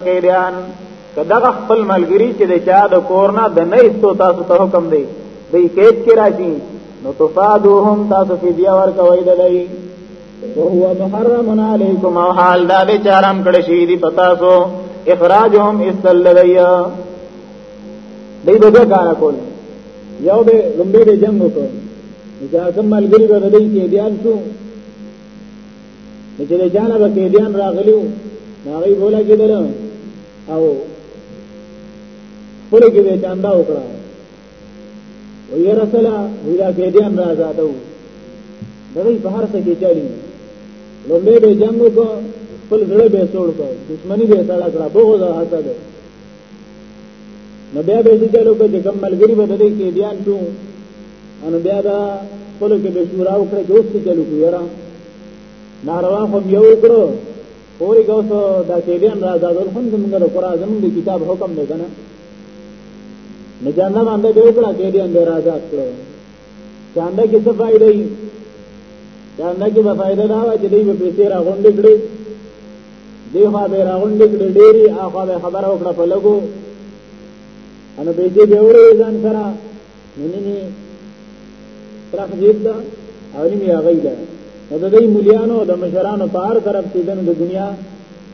بیان کداغه خپل ملګری چې د چا د کورنا د نه ایستو تاسو ته حکم دی به کېد کې راځي نو تفادوهم تاسو فدیه ورکوي دلای وهو محرم علیکم او حال دا به چارم کړی شي دی پتا سو اخراجهم استللیا دای دغه کار کول یو به لمبه به جنگ وکړ چې هغه ملګری به دای کې بیان شو چې له جانه به قیدیان راغلیو هغه بولا کېدل او خپل کې به چاندا وکړه وی رسول ویلا قیدیان را آزادو دغه په هر څه کې چالي لومبه به جنگ وکړ خپل زړه به سوړ کړ دښمنی به سړا کړه بغض او حسد نو بیا به دې چلو کې کوم ملګری به دې کې بیان شو ان بیا دا خپل کې به شورا وکړي چې اوس څه چلو کوي را ناروا خو یو کړو پوری ګوس دا کې بیان را دا ډول هم زمونږ د قران زمونږ د کتاب حکم دی کنه نو جنم باندې به وکړه کې بیان به راځه کړو چاندا کې څه فائدې وي چاندا کې به فائدہ دا وي چې دوی به پیسې راغونډې کړي دی خوا به راغونډې کړي ډېری اخوا به خبره وکړه په لګو انو به دې به وړي ځان سره ننی نه ترخ دې دا او نیمه هغه ده نو د دې مليانو د مشرانو په هر طرف کې د دنیا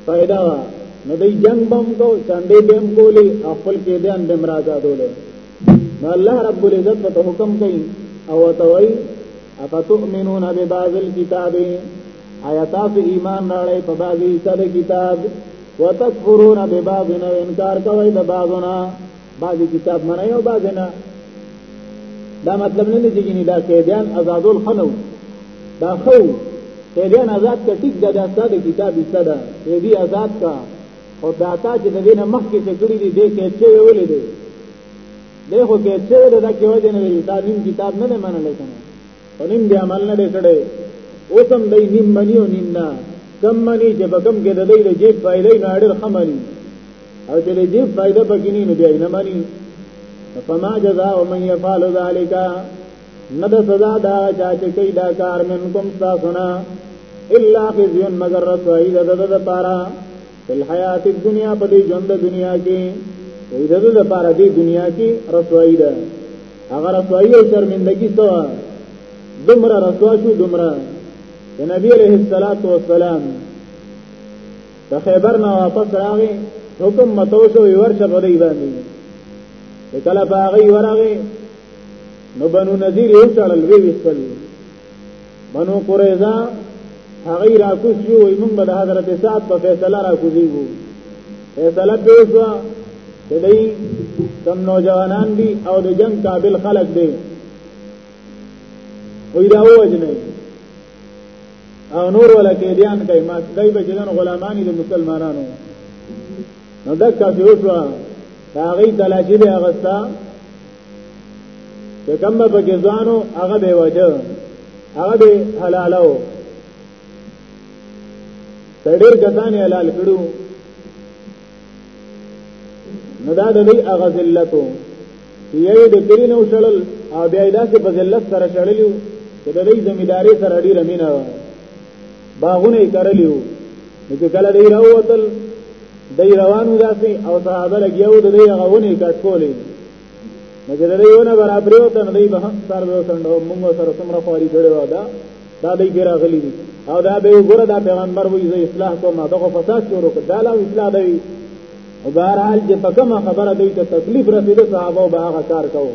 فائدہ وا نو دې جنگ بم کو چاندې بم کولی خپل کې دې ان بم راځه دوله نو الله رب العزت په حکم کوي او توي افتؤمنون ببعض الكتاب آیا تاسو ایمان راړی په بعضی حصہ د کتاب وتکفرون ببعض نو انکار کوي د بعضنا بعضی کتاب منه او بعض نه دا مطلب نه دی چې دا قیدیان آزادول خنو دا خو قیدیان آزاد کټیک دا د کتاب حصہ ده قیدی آزاد کا او دا تا چې د دې نه مخکې څه کړي دي دې کې څه ویلې دي دې خو کې څه ویلې دا کې وځي نه ویلې دا نیم کتاب نه منل کنه او نیم بیا عمل نه کړي اوس هم دې نیم منی او نیم نه کم منی چې په کم کې د دې له جیب فائدې نه اړ خمني او چې دې جیب فائدې پکې نه بیا نه منی فما جزاء من يفعل ذلك نه د سزا دا چا چې کوي دا کار من کوم تاسو نه الا خزي مگر رسوي د د لپاره په حیات دنیا په دې ژوند دنیا کې وې د د لپاره دې دنیا کې رسوي ده هغه رسوي او شرمندګي څه دومره رسوا شو دومره د نبی عليه الصلاه والسلام د خیبر نه واپس راغی حکم متوسو ورشه په دې باندې کله باغی ورغی نو بنو نذیر یو چړل وی وستل بنو قریظه هغه را کوس شو وي موږ به د حضرت سعد په فیصله را کوزیږو فیصله به وشو د دې کم نوجوانان دي او د جنگ قابل خلک دي وی دا وجنه او نور ولا کې دیان کوي ما دای به جنن غلامانی د مسلمانانو نو دکا چې وشو هغه تلاشي به اغستا چې کوم په کې ځانو هغه به وجه هغه به حلالو تډیر کسان حلال کړو نو دا د دې هغه ذلتو چې یې د کلی نو شړل او بیا دا چې په ذلت سره شړلیو چې د دې ځمیداری سره ډیر امینه باغونه یې کړلیو نو چې کله دی راوتل دی روان وداسي او صحابه لګیاو د دې هغه ونی کټ کولې نو چې دی ونه برابر یو تن دی به سر به سندو موږ سره سمره خوري جوړه ودا دا دی ګرا غلی دي او دا به ګره دا پیغمبر وایي زه اصلاح کوم دا خو فساد شروع کړ دا لا اصلاح دی او بهرحال چې په کومه خبره دی ته تکلیف رسیده صحابه به هغه کار کوو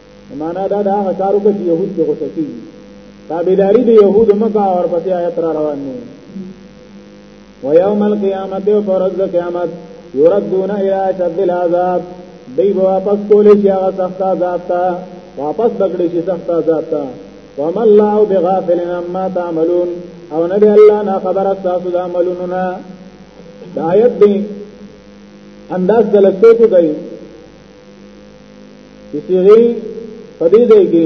معنا دا دا هغه کارو کې يهود ته غوسه کیږي تابعداري د يهود مکه اور پسې آیت را روان دي ويوم القيامه او فرض قیامت يردون الى اشد العذاب دی واپس کول شي هغه سخت عذاب ته واپس بغړي شي سخت عذاب ته وما الله بغافل عما تعملون او نبی الله نا خبر تاسو د عملونو نه دایت دی انداز دلته کوي چې صيغه په دې ځای کې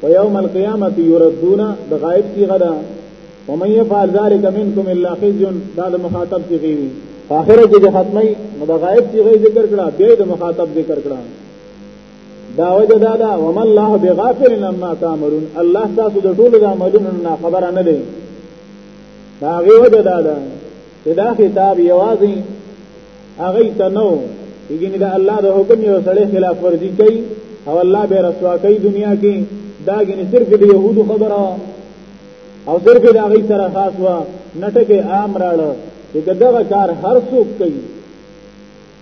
په يوم القيامه يردون د غائب صيغه ده ومن يفعل ذلك منكم الا خزي دا د مخاطب صيغه وي په اخره کې د ختمي نو د غائب صيغه ذکر کړه بیا د مخاطب ذکر کړه دا وجه دا دا وما الله بغافل عما تعملون الله تاسو د ټول د عملونو نه خبره نه دی دا غي وجه دا ده چې دا خطاب یوازې هغه ته نو یګنې دا الله د حکم یو سړی خلاف ورزي کوي او الله به رسوا کوي دنیا کې دا ګنې صرف د يهودو خبره او صرف د هغه سره خاص وا نټکه عام راړه چې دغه کار هر څوک کوي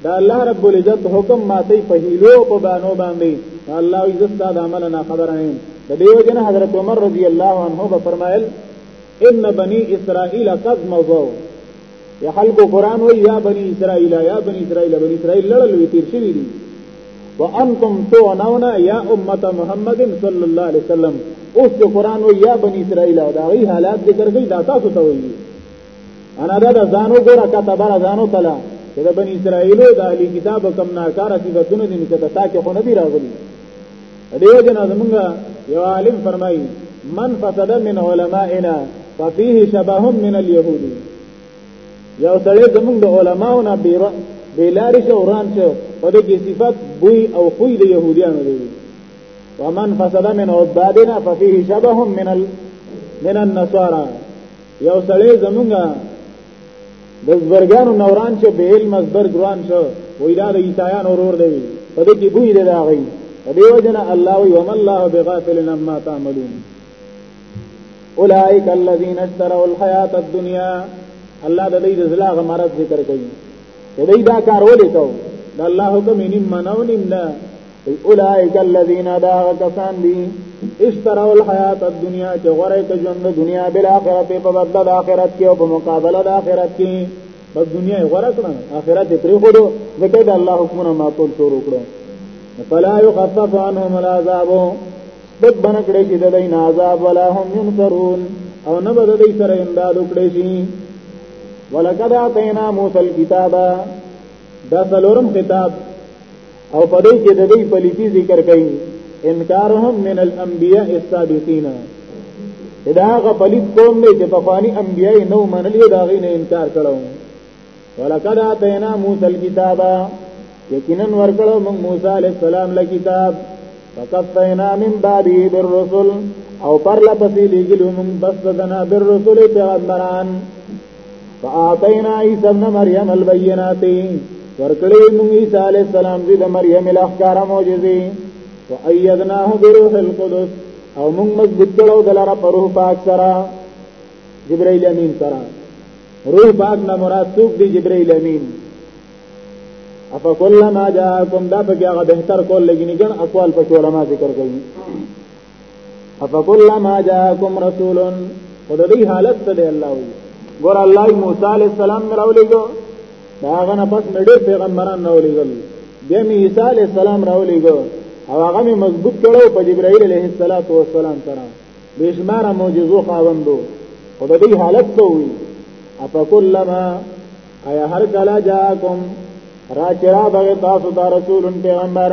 دا الله رب العزت حکم ماته په هیلو په بانو باندې الله عزت دا عمل نه خبر نه د دیو جن حضرت عمر رضی الله عنه به فرمایل ان بنی اسرائیل قد مضوا یا خلق قران و یا بنی اسرائیل یا بنی اسرائیل بنی اسرائیل لړل وی تیر شوی دي وانتم تعنون یا امه محمد صلی الله علیه وسلم اوس قران و یا بنی اسرائیل دا غي حالات ذکر کوي دا تاسو ته وایي انا دا د ځانو ګوره کته بار ځانو تلا چې د بنی اسرائیلو د اهلی کتاب کم ناکاره صفاتونه دي چې تا کې خو نه دی راغلي دې جنا زمونږ یو عالم فرمایي من فسد من علمائنا ففيه شبه من اليهود یو سړی زمونږ د علماو نه بیره بیلاری شو وران شو په دې کې صفات بوی او خوې د يهوديانو دی ومن فسد من عبادنا ففيه شبه من ال... من النصارى یو سړی زمونږه د زبرګانو نوران چې به علم زبر ګران شو وې دا د عیسایان اورور دی په دې کې بوی دی دا غي په دې وجنه الله وی وم الله بغافل عما تعملون اولئک الذین اشتروا الحیات الدنیا الله د دې زلاغ مرض ذکر کوي دې دا کار ولې کو دا الله حکم نیم منو نیم نه اولائک الذین دا کسان دی اشتروا الحیات الدنیا چې غره ته ژوند دنیا بل آخرت په بدل د آخرت کې او په مقابله د آخرت کې په دنیا غره کړه آخرت پرې خورو ځکه د الله حکمونه ما ټول شروع کړو فلا يخفف عنهم العذاب بد بنه کړی چې د دین عذاب ولا هم ينصرون او نه بد دې سره امداد وکړي شي ولقد اتینا موسی الكتاب دا څلورم خطاب او په دې کې د دې پلیتی ذکر کړي انکارهم من الانبیاء السابقین دا غ پلیت قوم نه چې په فانی انبیاء نو منلی دا غي نه انکار کړو ولقد اتینا موسی الكتاب یقینا ورکړو موږ موسی علی السلام له کتاب فقفینا من بعده بالرسل او پر لپسې لګلو موږ بس دنا بالرسل پیغمبران فآتینا عیسی ابن مریم البینات ورکړې موږ عیسی علی السلام دې د مریم الاخکار معجزې وایدناه بروح القدس او موږ مضبوط کړو دلاره پر روح پاک سره جبرائیل امین سره روح پاک نه مراد څوک دی جبرائیل امین افا کلما جاءکم دا په هغه بهتر کول لګینی ګن اقوال په علماء ذکر کوي فکلما جاءکم رسول او د دې حالت ته دی الله وی ګور الله موسی علی السلام راولېګو دا هغه نه پس نړۍ پیغمبران راولېګل بیا می عیسی علی السلام راولېګو او هغه می مضبوط کړو په جبرائیل علیه السلام سره بشمار معجزو خاوندو او د دې حالت ته وی اپا کلما ایا هر کلا جاءکم را چرا بغی تاسو دا رسول پیغمبر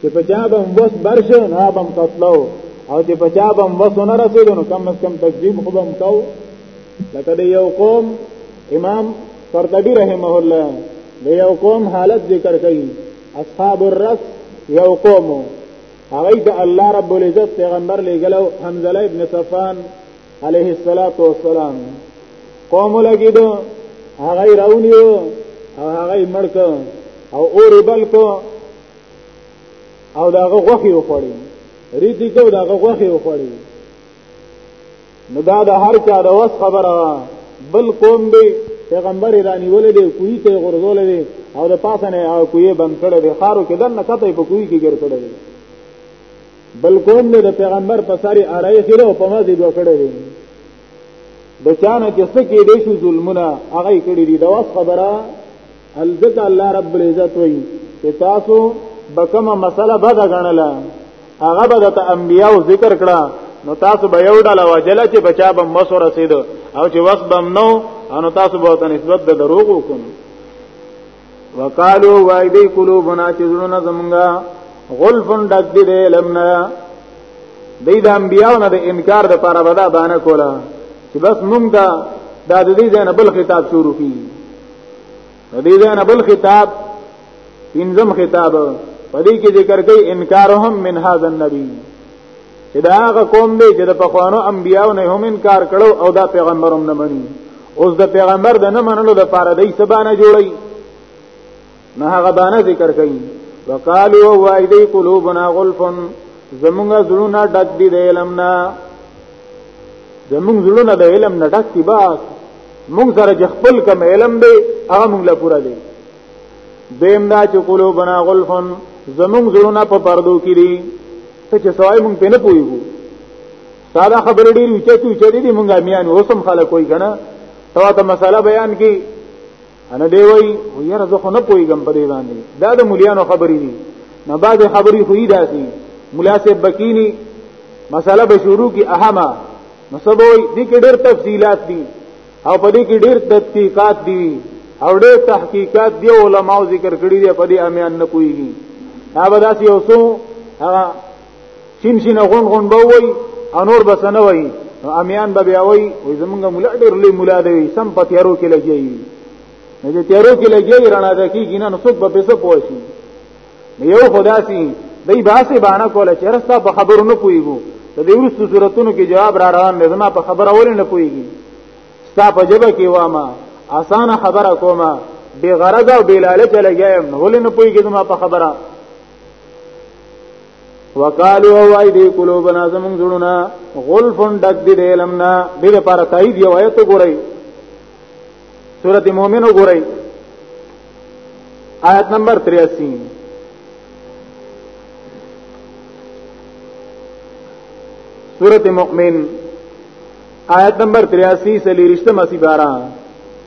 چې په چا به وس برشه نه به قتلو او چې په چا به وس نه رسیدو نو کم از کم تکذیب خو به مکو لکه د یو قوم امام قرطبی رحمه الله د یو قوم حالت ذکر کوي اصحاب الرس یو قوم هغه د الله رب العزت پیغمبر لګلو حمزه ابن صفان علیه الصلاۃ والسلام قوم لګیدو هغه راونیو او هغه مړک او اور بلکو او داغه غوخي وخوړي ریتی کو داغه غوخي وخوړي نو دا د هر چا د وس خبره بل قوم دی پیغمبر ایرانی ولې دی کوی ته غرزول دی او د پاسه نه او کوی بند کړي دی خارو کې دنه کته په کوی کې ګر کړي دی بل قوم دی د پیغمبر په ساری اړای خره او په ما دی دوه کړي دی د چانه چې سکه دې شو ظلمونه هغه کړي دی د وس خبره الذک الله رب العزت وی چې تاسو بکمه مسله بد غنله هغه به د انبیاء ذکر کړه نو تاسو به یو ډول وجل چې بچا به مسو رسید او چې وخت بم نو انو تاسو به ته نسبت د دروغ وکم وقالو وایدی قلوبنا چې زړونه زمونږه غلفن ډک دي دې لمنا دې د انبیانو نه د انکار د پاره ودا باندې کولا چې بس مونږ دا د دې ځای نه بل خطاب شروع کیږي نو دې ځنه بل خطاب پنځم خطاب په دې کې ذکر کوي انکارهم من هاذا النبي چې دا هغه قوم دی چې د پخوانو انبیانو نه هم انکار کړو او دا پیغمبرم نه مني اوس د پیغمبر د نه منلو د پاره دای سبانه جوړي نه هغه باندې ذکر کوي وقالو وایدی قلوبنا غلفن زمونږ زړونه ډک دي د علم نه زمونږ زړونه د علم نه ډک دي بس موږ سره چې خپل کم علم دی هغه موږ لا پورا دی دیم دا چې قلوبنا غلفن زموږ زړونه په پردو کې دي ته چې سوای موږ په نه پويګو ساده خبر ډیر وچه چې وچه دي موږ میان اوسم خلک کوئی کنه ته ته مسله بیان کی انا دی وای و یاره زه خو نه پویګم په دې باندې دا د مليانو خبرې دي نه بعد خبرې خو یې داسي ملا صاحب بکینی مساله به شروع کی اهمه نو سبوی دې کې ډېر تفصيلات دي او په دې کې ډېر تحقیقات دي او ډېر تحقیقات دی علماء ذکر کړی دی په دې امیان نه کوي دا به داسې اوسو هغه چین شین غون غون به وای انور بس نه وای نو امیان به بیا وای وای زمونږ مولا ډیر لوی مولا دی سم په تیارو کې لګي نه چې تیارو کې لګي رڼا ده کیږي نه نو څوک به پیسې پوښي یو خداسي دای باسي باندې کوله چې رستا په خبرو نه پويګو د دې ورستو صورتونو کې جواب را روان دی زما په خبره ولې نه پويګي ستا په جبه کې وامه اسانه خبره کومه بے غرض او بے لالچ لګیم ولې نه پويګې زما په خبره وقالو وای دی قلوبنا زمون زړونا غلفن ډک دی دلمنا دغه پر تایید یو آیت ګورئ سورۃ مومن ګورئ آیت نمبر 83 سورۃ مؤمن آیت نمبر 83 سلیریشتم اسی 12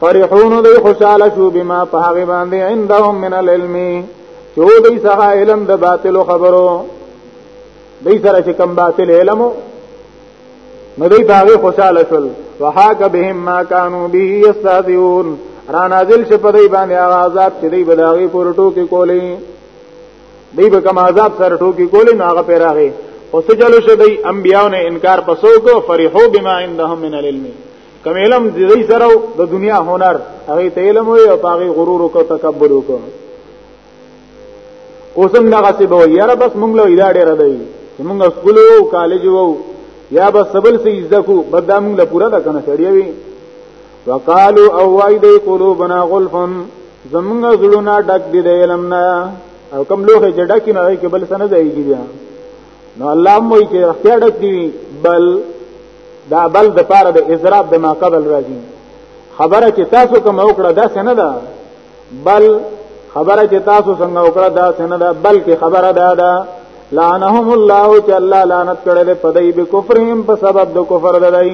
فرحون دی خوشاله شو بما په هغه باندې عندهم من العلم چې دوی سره علم د باطل خبرو دوی سره چې کم باطل علم نو دوی باغې خوشاله شول وحاک بهم ما كانوا به يستهزئون را نازل شي په دوی باندې هغه عذاب چې دوی بداغي پر ټوکی کولې دوی به کوم عذاب سره ټوکی کولې نو هغه پیراغي او سجلو شي دوی انبيانو نه انکار پسو کو فرحو بما عندهم من العلم کوم علم د دې سره د دنیا هنر هغه ته علم وي او هغه غرور او تکبر وکړي اوسم دغه څه به یاره بس مونږ له اله ډیر دی مونږ سکول او کالج وو یا بس سبل سي عزت کو بدا مونږ له پورا د کنه سړی وي وقالو او وای دی قلوبنا غلفن زمونږ زړونه ډک دي د علم نه او کم لوخه جډه کې نه کې بل سن ځایږي بیا نو الله موي چې اختیار ډک دی بل دا بل د پاره د اضراب د ما قبل راځي خبره چې تاسو کوم وکړه دا څنګه ده بل خبره چې تاسو څنګه وکړه دا څنګه ده بلکې خبره دا ده لعنهم الله چې الله لعنت کړل په دای به کفرهم په سبب د کفر دای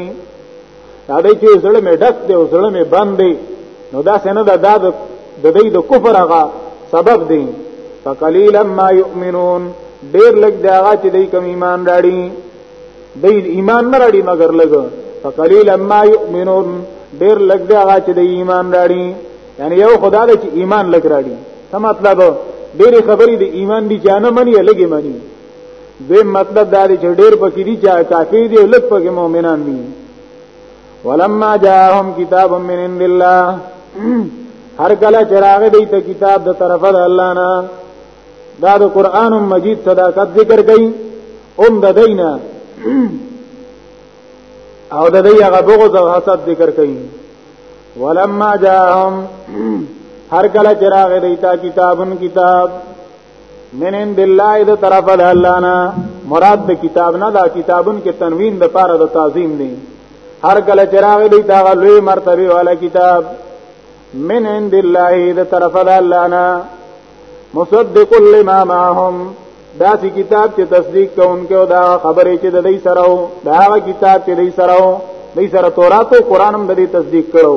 ساده کې زړه مې ډک دی او زړه مې بند دی نو دا څنګه دا د د دې د کفر هغه سبب دی فقلیلا ما یؤمنون ډیر لږ دا هغه چې دې کم ایمان راړي دې ایمان نه راړي مگر لږ فقلیلا ما یؤمنون ډیر لږ دا هغه چې دې ایمان راړي یعنی یو خدا دې چې ایمان لږ راړي څه مطلب ډېری خبرې د ایمان دي جانه مني لګي مني دوی مطلب دا دی چې ډېر پکې دي چې کافر دي لږ پکې مؤمنان دي ولما جاءهم کتاب من عند الله هر کله چې راغی دی ته کتاب د طرفه د الله نه دا د قران مجید صداقت ذکر کړي اوم د دینه او د دې هغه بغض او حسد ذکر کړي ولما جاءهم هر کله چراغ دیتا کتابن کتاب من عند الله د طرف د الله نه مراد د کتاب نه دا کتابون کې تنوین د پاره د تعظیم دی هر کله چراغ دی دا لوی مرتبه والا کتاب من عند الله د طرف د الله نه مصدق لما معهم دا سی کتاب چې تصدیق کوونکو دا خبرې چې د دې سره او دا کتاب چې د دې سره او د دې سره تورات او قران هم د دې تصدیق کړو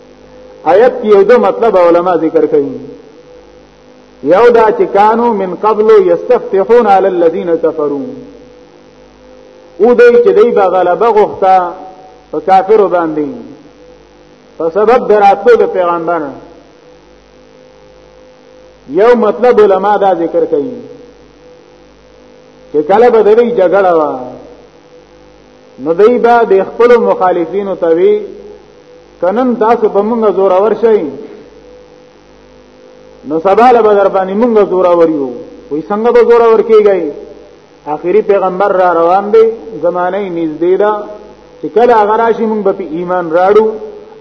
آیت کې یو دو مطلب علما ذکر کوي یو دا چې کانو من قبل یستفتحون علی الذین کفروا او دوی چې دوی به غلبه غوښته په کافرو باندې په سبب دراتلو د پیغمبر یو مطلب علما دا ذکر کوي چې کله به دوی جګړه وه نو دی با د خپل مخالفینو ته وی کنن تاسو په موږ زور اور شئ نو سبا له بدر باندې موږ زور اور یو وای څنګه به زور اور کیږي اخیری پیغمبر را روان دی زمانه نږدې ده چې کله هغه راشي موږ به ایمان راړو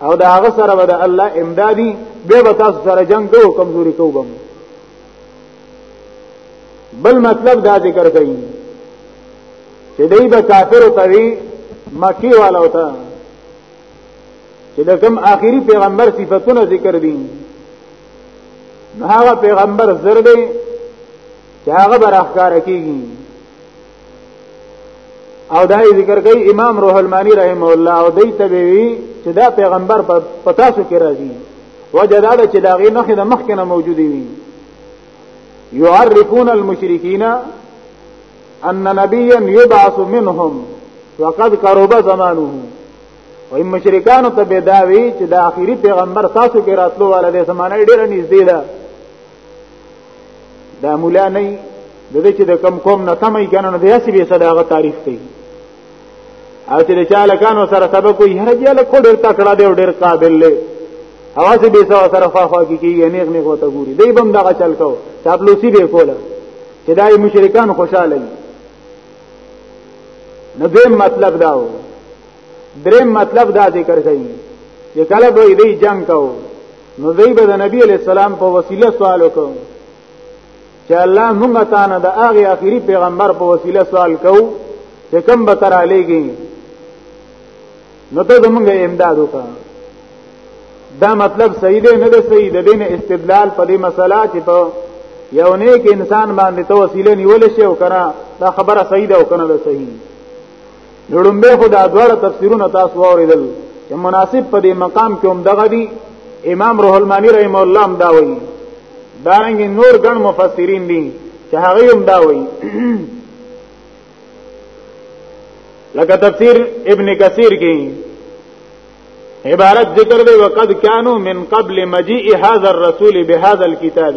او دا هغه سره به د الله امدادي به به تاسو سره جنگ کوو کمزوري کوو بل مطلب دا ذکر کوي چې دوی به کافر ته وی مکی والا وتا چې د کوم آخري پیغمبر صفاتونه ذکر دي نو هغه پیغمبر زر دی چې هغه بر اخکار کیږي او دای ذکر کوي امام روح المانی رحم الله او دای تبوی چې دا پیغمبر په پتاسو کې راځي وجداله چې دا غي نه د مخکنه موجودي وي يعرفون المشرکین ان نبيا يبعث منهم وقد قرب زمانه وای مشرکان ته به داوی چې د اخیری پیغمبر تاسو کې راتلو والا د زمانه ډیره نږدې ده دا مولا نه د دې چې د کم کوم نه تمه کنه د یاسي به صداغه تعریف کوي او چې چا لکانو سره سبق وي هر جل کو ډېر تکړه دی او ډېر قابل دی اواز به سره سره فافا کی کی نیغ نیغ وته ګوري دی بم دغه چل کو چاپلوسی به کوله چې دای مشرکان خوشاله دي نو دیم مطلب دا و دریم مطلب دا ذکر کوي چې کله به دی جنگ کو نو دی به د نبی علی السلام په وسیله سوال وکړي چې الله موږ ته نه د هغه اخیری پیغمبر په وسیله سوال کوو چې کوم به تر علیږي نو ته زمونږ امداد وکړه دا مطلب صحیح دی نه دی صحیح دی دین استدلال په دې مسله چې ته یو نیک انسان باندې ته وسیله نیول شي او کنه دا خبره صحیح ده او کنه ده صحیح نړم به خدا دواړه تفسیرونه تاسو اوریدل چې مناسب په دې مقام کې هم دغه دي امام روح المانی رحم الله هم دا وایي دارنګ نور ګڼ مفسرین دي چې هغه هم دا وایي لکه تفسیر ابن کثیر کې عبارت ذکر دی وقد كانوا من قبل مجيء هذا الرسول بهذا الكتاب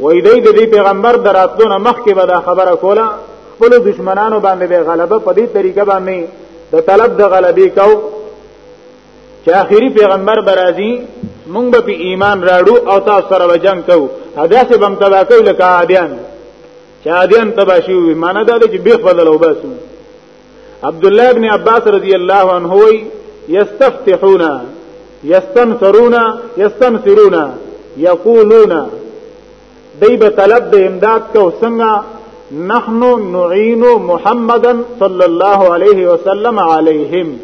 وای دی د دې پیغمبر دراتلو نه مخکې به دا خبره کوله خپل دشمنانو باندې به غلبه په دې طریقه باندې د طلب د غلبې کو چې اخیری پیغمبر برازي مونږ به په ایمان راړو او تاسو سره به جنگ کوو ادا سه بم تبا کوي لکه عادیان چې عادیان تبا شي وي معنی دا دی چې به خپل لوباسو عبد الله ابن عباس رضی الله عنه وی یستفتحون یستنصرون یستنصرون یقولون دی به طلب د امداد کو څنګه نحن نعين محمدا صلى الله عليه وسلم عليهم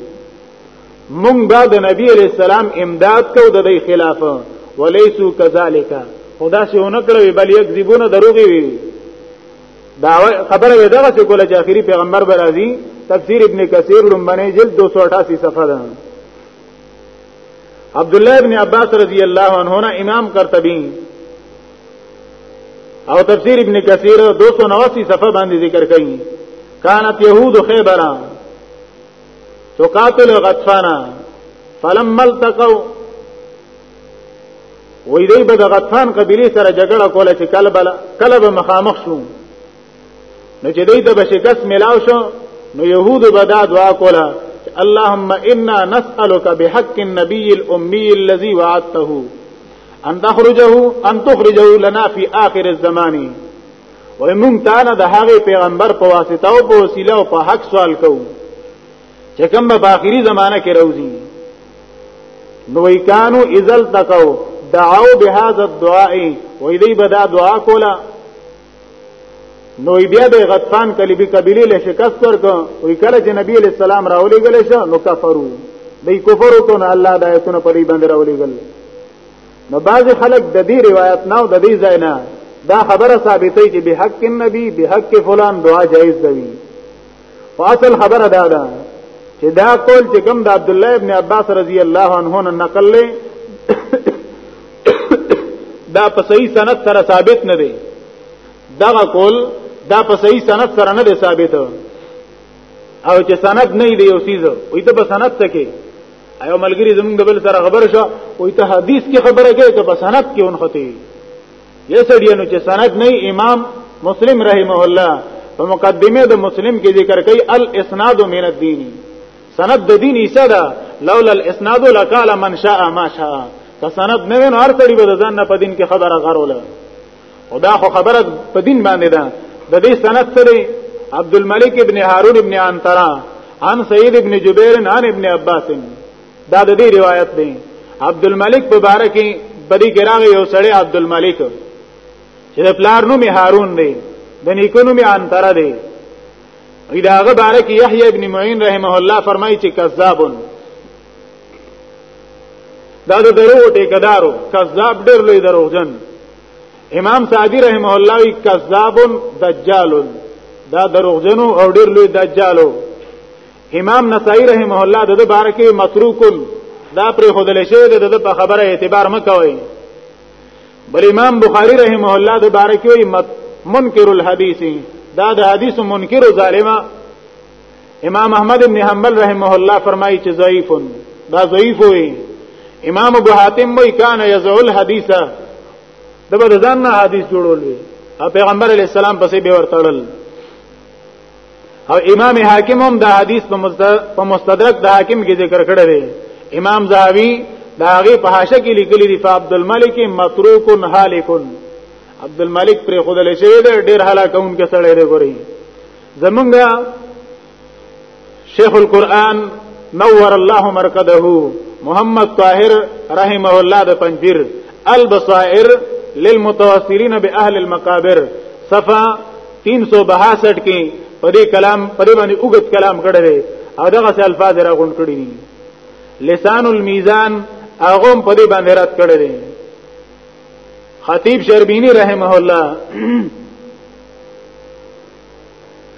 مونږ به د نبی علی السلام امداد کو د دې خلاف وليسو كذلك خدا سي اونکړوي بل یکذبون دروغي وي دا خبره یې دغه چې کوله چې اخیری پیغمبر به راځي تفسیر ابن کثیر لمبنه جلد 288 صفحه ده عبد الله ابن عباس رضی الله عنه نه امام قرطبی او تفسیر ابن کثیر 289 صفحه باندې ذکر کړي كانت يهود خيبر تقاتل غطفانا فلما التقوا وې دې به د غطفان قبيله سره جګړه کوله چې کله بل کله به مخامخ شو نو چې دې ته به شکست ملاو شو نو يهود به دا دعا کوله اللهم انا نسالك بحق النبي الامي الذي وعدته ان تخرجه ان تخرجه لنا في اخر الزمان ومن تعالی د هغه پیغمبر په واسطه او په وسیله او په حق سوال کوو چې کوم په آخري زمانہ کې راوځي نو کانو ازل تکو دعو بهذا الدعاء وې دې بدا دعا کولا نو بیا به غطفان کلیبی قبیله له شکست ورک وی کله چې نبی علیہ السلام راولې غل شه نو کفرو دای کفر کو نه الله د آیتونو په دې باندې راولې غل نو بعض خلک د دې روایت نه او د دې ځای نه دا خبره ثابتې چې به حق النبی به حق فلان دعا جایز دی او اصل خبره دا ده چې دا قول چې کوم د عبد الله ابن عباس رضی الله عنه نه نقل لې دا په صحیح سند سره ثابت نه دی دا قول دا په صحیح سند سره نه دی ثابت او چې سند نه دی یو سیز وي ته په سند څه کې ایو ملګری زمونږ د بل سره خبر شو وي ته حدیث کې خبره کې که په سند کې اونخته یې سړی نو چې سند نه امام مسلم رحمه الله په مقدمه د مسلم کې ذکر کوي الاسناد من الدين سند د دین ایسه ده لولا الاسناد لقال من شاء ما شاء که سند نه وین هر تړي به ځان نه په دین کې خبره غروله او دا خو خبره په دین باندې ده د دې سند سره عبد الملک ابن هارون ابن عنترا عن سید ابن جبیر عن ابن عباس دا د دې روایت دی عبد الملک په باره کې بری ګراغ یو سړی عبد الملک چې د پلار نوم هارون دی د نیکو نوم انتر دی ایداغه باره کې یحیی ابن معین رحمه الله فرمایي چې کذابون دا د درو ټیکدارو کذاب ډېر لوی دروغجن امام سعدی رحمه الله وی کذابون دجالون دا دروغجنو او ډېر لوی دجالو امام نسائی رحمه الله د بار کې متروکن دا پر خودل شوی د په خبره اعتبار مکوئ بل امام بخاری رحمه الله د بار کې منکر الحدیث دا د حدیث منکر او ظالما امام احمد ابن حنبل رحمه الله فرمایي چې ضعیف دا ضعیف وي امام ابو حاتم وی کان یزعو الحدیث دغه ځان نه حدیث جوړول وی پیغمبر علی السلام پسې به ورتړل او امام حاکم هم دا حدیث په مستدرک د حاکم کې ذکر کړی دی امام زاوی دا هغه په حاشیه کې لیکلی دی فعبد الملک متروک هالک عبد الملک پر خدای له شوی دی ډیر هلاکون کې سړی دی ګوري زمونږه شیخ القرآن نور الله مرقده محمد طاهر رحمه الله د پنځیر البصائر للمتواصلين باهل المقابر صفه 362 کې په دې کلام په دې باندې اوږد کلام کړی او دغه څه الفاظ را غونډ کړی دي لسان المیزان هغه په دې باندې رات کړی دی خطیب شربینی رحمه الله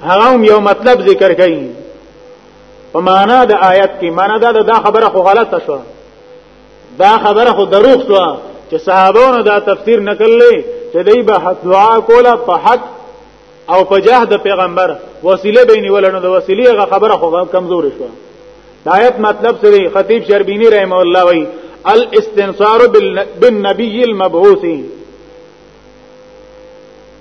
هغه یو مطلب ذکر کړي په معنا د آیت کې معنا دا دا خبره خو غلطه شوه دا خبره خو دروغ شو چې صحابونو دا تفسیر نکړلې چې دوی به دعا کوله په حق او په جاه د پیغمبر وسیله بیني ولنو د وسیلې غ خبره خو کمزور شو دا آیت مطلب سری خطیب شربینی رحم الله وی الاستنصار بالنبی المبعوث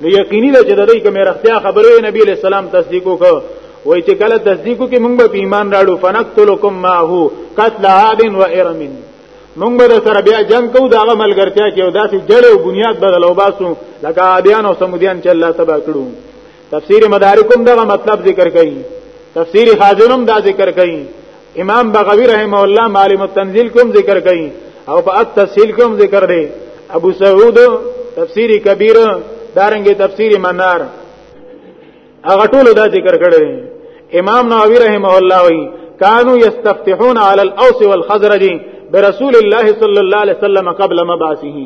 نو یقیني ده چې د دې کومه رښتیا خبره نبی علیہ السلام تصدیق وکړ وای چې کله تصدیق کې موږ به ایمان راړو فنقتلکم ما هو قتل عاد و ارم موږ به سره بیا جنگ کوو دا ملګرتیا کې او داسې جړې او بنیاد بدلو باسو لکه عادیان او سمودیان چې الله تبا کړو تفسیر مدارکم دا مطلب ذکر کړي تفسیر خازنم دا ذکر کړي امام بغوی رحم الله معلم التنزيل کوم ذکر کوي او په التسهيل کوم ذکر دی ابو سعود تفسیر کبیر دارنګ تفسیر منار هغه ټول دا ذکر کړی امام نووي رحم الله وی كانوا يستفتحون على الاوس والخزرج برسول الله صلى الله عليه وسلم قبل مبعثه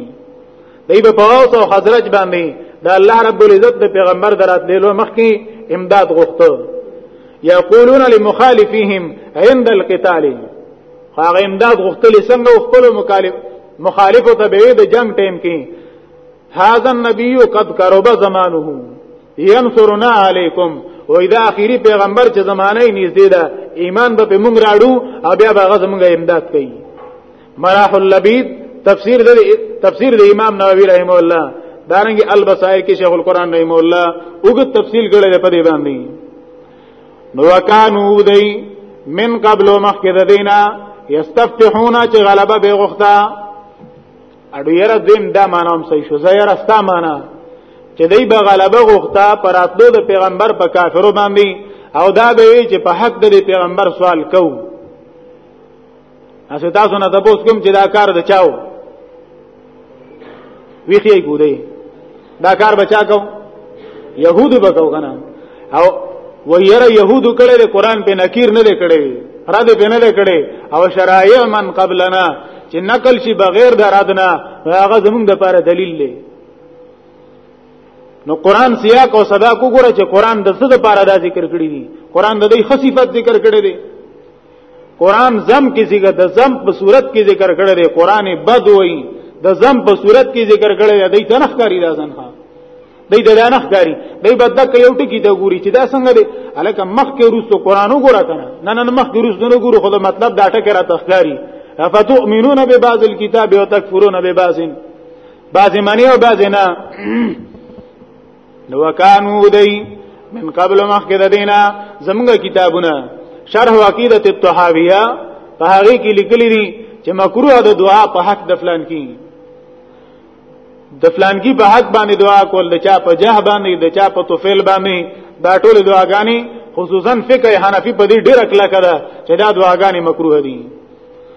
دی په اوس او حضرت باندې دا الله رب العزت د پیغمبر درات لیلو مخکي امداد غوښته یقولون لمخالفیهم عند القتال هغه امداد غوښتل څنګه خپل مخالف مخالف ته به د جنگ ټیم کې هاذا النبی قد قرب زمانه ينصرنا علیکم و اذا اخیری پیغمبر چې زمانه نږدې ده ایمان به موږ راړو او بیا به غزمږه امداد کوي مراح اللبید تفسیر د تفسیر د امام نووي رحم الله دارنګ البصائر کې شیخ القران رحم الله وګ تفصیل غړل په دې باندې نو وکانو دی من قبل مخکې د دینا یستفتحون چې غلبه به غوښتا اډو یره دیم دا معنا هم صحیح شو زیره ستا معنا چې دی به غلبه غوښتا پر اتلو د پیغمبر په کافرو باندې او دا به چې په حق د پیغمبر سوال کوو اسه تاسو نه تاسو کوم چې دا کار د چاو ویخی ګوري دا کار بچا کو يهود بکاو کنه او ويره يهود کړه د قران په نکیر نه کړي را دې په نه کړي او شرایع من قبلنا چې نقل شي بغیر د رادنا هغه زمونږ د پاره دلیل دی نو قران سیاق او صدا کو ګره چې قران د څه د پاره دا ذکر کړی دی قران د دې خصيفت ذکر کړی دی قران زم کې ذکر د زم په صورت کې ذکر کړی دی قران بد وای د زم په صورت کې ذکر کړی دی دای تنخ کاری دا ځنه دای د لانخ کاری دای بد د یو ټکی دا ګوري چې دا څنګه دی الکه مخ کې روسو قران وګورا کنه نه نه مخ کې روسو نه ګورو خو مطلب دا ټکی را تخکاری افتؤمنون ببعض الكتاب وتكفرون ببعض بعض معنی او بعض نه نو وکانو دی من قبل مخکې د دینه زموږ کتابونه شرح عقیده الطحاویه په هغه کې لیکلي دي چې مکروه د دعا په حق د فلان کې د فلان کې په حق باندې دعا کول د چا په جه باندې د چا په توفیل باندې دا ټول دعاګانی خصوصا فقه حنفی په دې ډیره کله کړه چې دا دعاګانی مکروه دي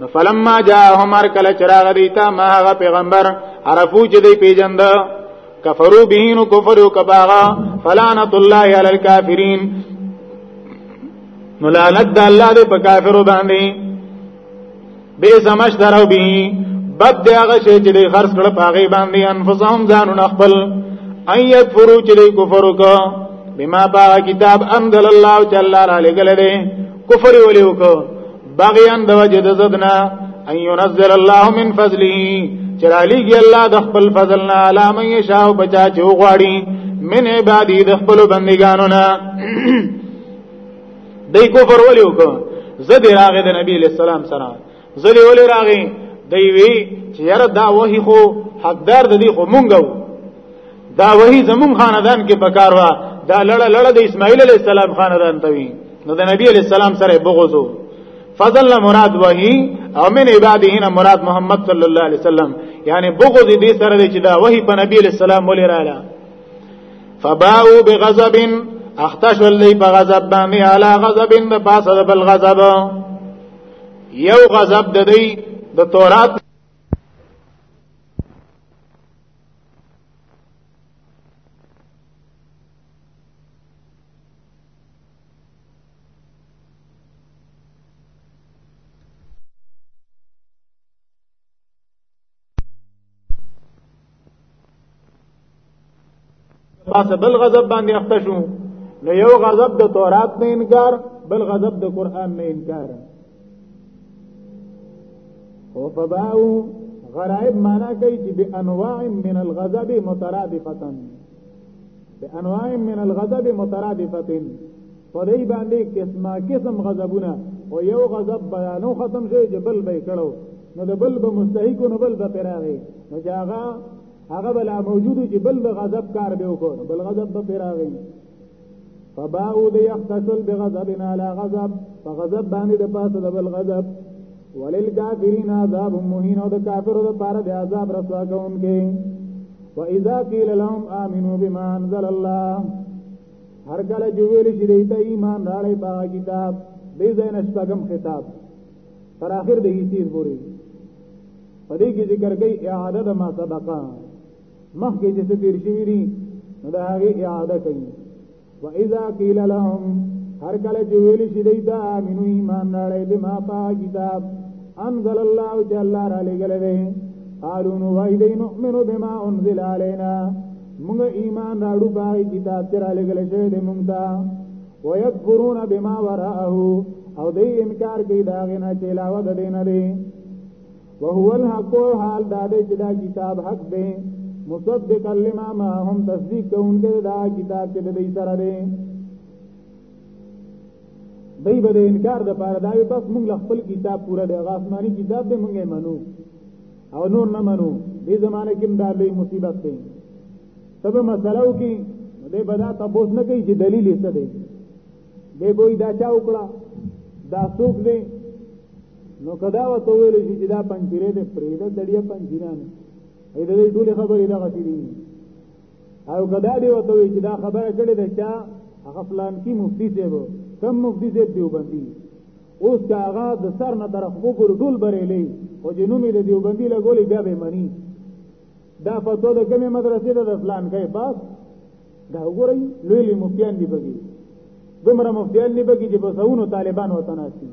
نو فلما جاءهم هر کله چراغ دیتا ما هغه پیغمبر عرفو چې دی پیجند کفرو به نو کفر او کباغا فلعنت الله علی الکافرین نو لعنت د الله دې په کافرو باندې به سمش درو به بد دی هغه شی چې دی خرڅ کړ پاغي باندې انفسهم ځانونه خپل ايت فرو چې دی کفر وکړه بما با کتاب انزل الله جل الله علیه کفر ولې وکړه بغيا د وجه د زدنا ان ينزل الله من فضله چرالیږي الله د خپل فضل نه علامه یشاء بچا چې وغواړي من عبادی د خپل بندگانو نه دای کفر ولې وکړه زه دی راغې د نبی علیہ السلام سره زه دی ولې راغې دی وی چې یاره دا وਹੀ خو حقدار د دې خو مونږ دا وحی زمون خاندان کې پکار وا دا لړه لړه د اسماعیل علی السلام خاندان ته وی نو د نبی علی السلام سره بغض وو فضل مراد وحی او من عباده نه مراد محمد صلی الله علیه وسلم یعنی بغض دې سره دې چې دا وحی په نبی علی السلام ولې رااله فباو بغضب اختش ولې په غضب باندې علا غضب د پاسه د بل غضب یو غضب د دې د تورات پاسه بل غضب باندې اخته شو نو یو غضب د تورات نه انکار بل غضب د قران نه انکار او فباو غرائب معنا کوي چې بانواع من الغضب مترادفه بانواع من الغضب مترادفه په دې باندې قسمه قسم غضبونه او یو غضب بیانو ختم شي چې بل به کړو نو د بل به مستحق نو بل به پیراغي نو چې هغه هغه بل موجود چې بل غضب کار به وکړو بل غضب به پیراغي فباو دی یختشل بغضبنا لا غضب فغضب باندې د پاسه د بل غضب وللکافرین عذاب مهین او د کافرو د پاره د عذاب رسوا کوونکې واذا قيل لهم امنوا بما انزل الله هر کله چې ویل شي د ایمان راړې په کتاب دې زین شپږم خطاب تر اخر د هیڅ پورې پدې کې ذکر کوي اعاده ما سبقا مخکې چې څه تیر شوي دي نو د هغې اعاده کوي و اذا قیل لهم هر کله چې ویل شي دی دا امنو ایمان راړی بما پا کتاب انزل الله چې الله را لګل دی قالو نو وای دی نؤمن بما انزل علينا موږ ایمان راړو پای کتاب چې را لګل شوی دی موږ ته ويكفرون بما وراءه او دی انکار کوي دا غنه چې علاوه د دین دی وهو الحق حال دا دې چې دا کتاب حق دی مصدق لما ما هم تصدیق کوونکی دا کتاب چې دې سره دی دای به انکار د پاره دا وي بس موږ خپل کتاب پورا دی غاسمانی کتاب به موږ منو او نور نه منو دې زمانه کې دا لوی مصیبت دی سبا مسلو کې دې بدا تاسو نه کوي چې دلیل یې څه دی به به دا چا وکړه دا څوک دی نو کدا وته ویل شي چې دا پنځیره دې پرېده دړیا پنځیره نه اې دې ټول خبرې دا غتی دي او کدا دې وته وی چې دا خبره کړې ده چې هغه فلان کی مفتی دی وو کم مفتی دی دیوبندی اوس چې هغه د سر نه طرف وګور ټول بریلې او جنومې د دیوبندی لګولې بیا به منی دا فتوا د کومې مدرسې ده د اسلام کې بس دا وګورئ لوی لوی مفتیان دی بګي دومره مفتیان دی بګي چې په سونو طالبان وطن اسی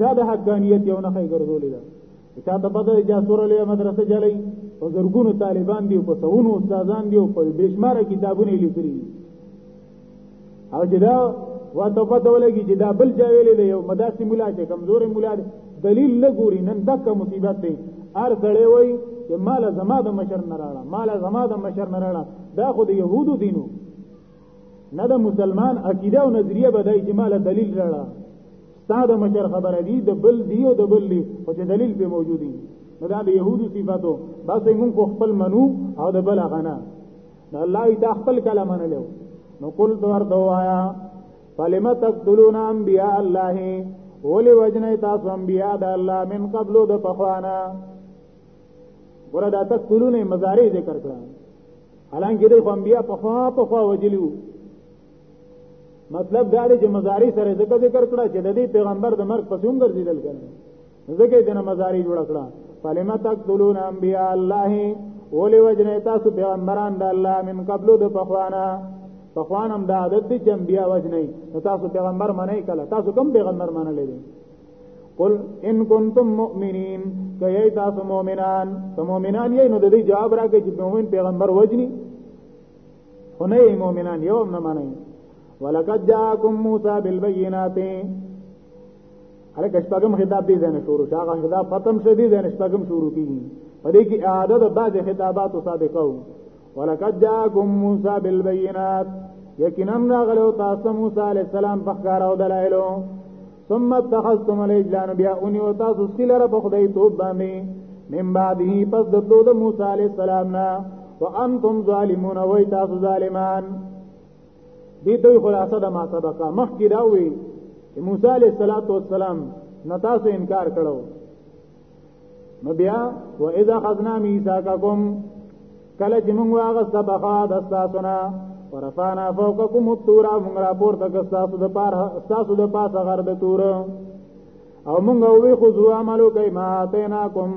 دا د حقانیت یو نه خی ګرځولې ده چا ته پته چې سور لوی مدرسه جلې او زرګونو طالبان دی په سونو استادان دی او په بشمار کتابونه لیکلي او چې دا وته پته ولګي چې دا بل چا ویلې دی یو مداسي مولا چې کمزورې مولا دی دلیل نه ګوري نن دغه مصیبت دی ار سړی وای چې مال زما د مشر نه راړه مال زما د مشر نه راړه دا خو د يهودو دینو نه د مسلمان عقیده او نظریه بدای چې مال دلیل راړه ستاد مشر خبره دی د بل دی او د بل دی او چې دلیل به موجود دی نو دا د يهودو صفاتو بس موږ خپل منو او د بل غنا الله ای تا خپل کلام نه له نو قل دور دوایا فلم تقتلون انبیاء الله ولی وجنه تاسو انبیاء د الله من قبل د پخوانا وردا تقتلون مزاری ذکر کړه حالانکه د انبیاء پخوا پخوا وجلیو مطلب دا دی چې مزاری سره ذکر ذکر کړه چې د دې پیغمبر د مرګ پسوم ګرځیدل کړي ځکه جن مزاری جوړ کړه فلما تقتلون انبیاء الله اولی وجنه تاسو پیغمبران د الله من قبل د پخوانا پخوانم د عادت دي چې انبیا وجنه تاسو پیغمبر منئ کله تاسو کوم پیغمبر منلې دي قل ان کنتم مؤمنین کای تاسو مؤمنان ته مؤمنان یې نو د دې جواب راکې چې مؤمن پیغمبر وجني خونه مؤمنان یو نه منئ ولقد جاءکم موسی بالبينات هله کښتګم خطاب دې ځنه شروع شاغه خطاب ختم شه دې ځنه شپږم شروع کیږي په دې کې اعاده د بعض خطابات سابقو ولقد جاءكم موسى بالبينات یقینا راغلو تاسو موسی علی السلام په ښکار او دلایلو ثم اتخذتم الاجلان بیا اونی او تاسو سیلر په خدای توب باندې من بعده پس د دوه موسی علی السلام نه وانتم ظالمون وای تاسو ظالمان دې دوی خلاصه د ما سبقه مخکې دا وی چې موسی علیه الصلاۃ والسلام نه تاسو انکار کړو نو بیا و اذا خذنا میثاقکم کله چې موږ هغه سبقه د تاسو نه ورفانا فوقکم الطور موږ را پورته کړ تاسو د پاره تاسو د پاسه غر د تور او موږ وی خو زو عملو کوي ما تیناکم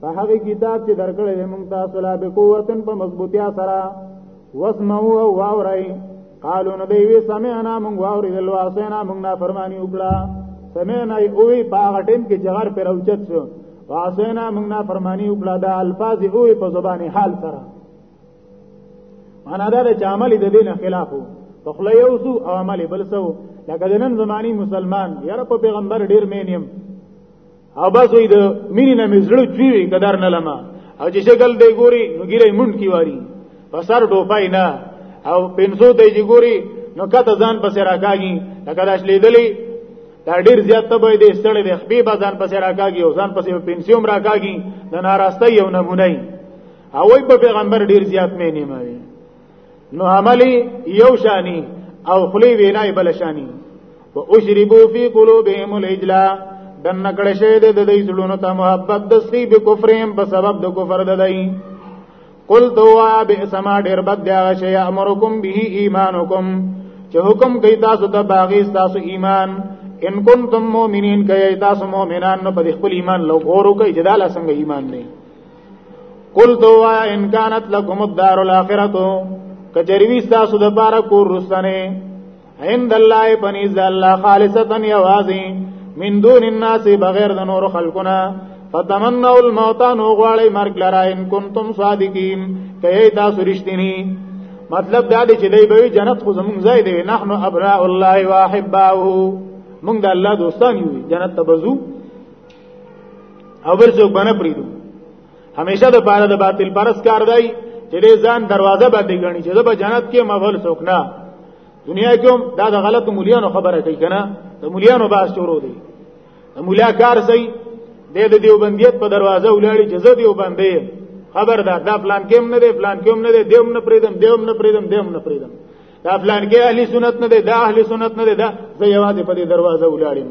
په هغه کتاب چې درکړې موږ تاسو لا به قوتن په مضبوطیا سره واسمعوا او واورئ قالو نو دوی سمعنا موږ واورېدل واسینا موږ نه فرمانی وکړه سمعنا اوی په هغه ټیم کې جګر پر اوچت شو واسینا موږ نه فرمانی وکړه دا الفاظ اوی په زبان حال سره معنا دا چې عمل د دین خلاف وو په خله یو سو او عمل بل سو لکه د نن زمانی مسلمان یاره په پیغمبر ډیر مینیم او بس وي د مینې نه مزړو چوي قدر نه لما او چې شکل دی ګوري نو ګیره مونږ کی واری په سر ټوپای نه او پنځو دی چې ګوري نو کته ځان پسې راکاږي لکه داش لیدلی دا ډیر زیات ته به دې ستړي د خپې بازان پسې راکاږي او ځان پسې پنسیوم راکاږي د ناراسته یو نمونه او وای په پیغمبر ډیر زیات مې نه ماوي نو عملی یو شانی او خلی وینای بل شانی و اشربو فی قلوبهم العجلا دن نکړه شه د دې زړونو ته محبت د سی به کفرهم په سبب د کفر د دای قل دوا به سما ډیر بد دی شی امرکم به ایمانکم چې حکم کوي تاسو ته باغی تاسو ایمان ان کنتم مؤمنین کای تاسو مؤمنان نو په خپل ایمان لو اورو کوي چې دا لا څنګه ایمان نه قل دوا ان كانت لكم الدار الاخره کجروی تاسو د بار کور رسنه عند الله پنيز الله خالصتا يوازي من دون الناس بغیر د نور خلقنا فتمنوا الموت نو غواړی مرګ لرا ان کنتم صادقین کای تاسو رښتینی مطلب دا دی چې دی به جنت خو زمونږ ځای دی نحنو ابراء الله واحباؤه مونږ د الله دوستان یو جنت ته بزو او بل څوک باندې پریدو همیشه د پاره د باطل پرس کار دی چې دې ځان دروازه باندې غني چې د جنت کې مغول څوک نه دنیا کې هم دا د غلط مليانو خبره کوي کنه د مليانو باس شروع دی د ملیا کار سي د دیوبندیت په دروازه ولاړی چې زه دیوبندې خبردار دا پلان کې هم نه دی پلان کې هم نه دی دیوم نه پریدم دیوم نه پریدم دیوم نه پریدم دا پلان کې اهلی سنت نه دی دا اهلی سنت نه دی دا زه یوازې په دې دروازه ولاړم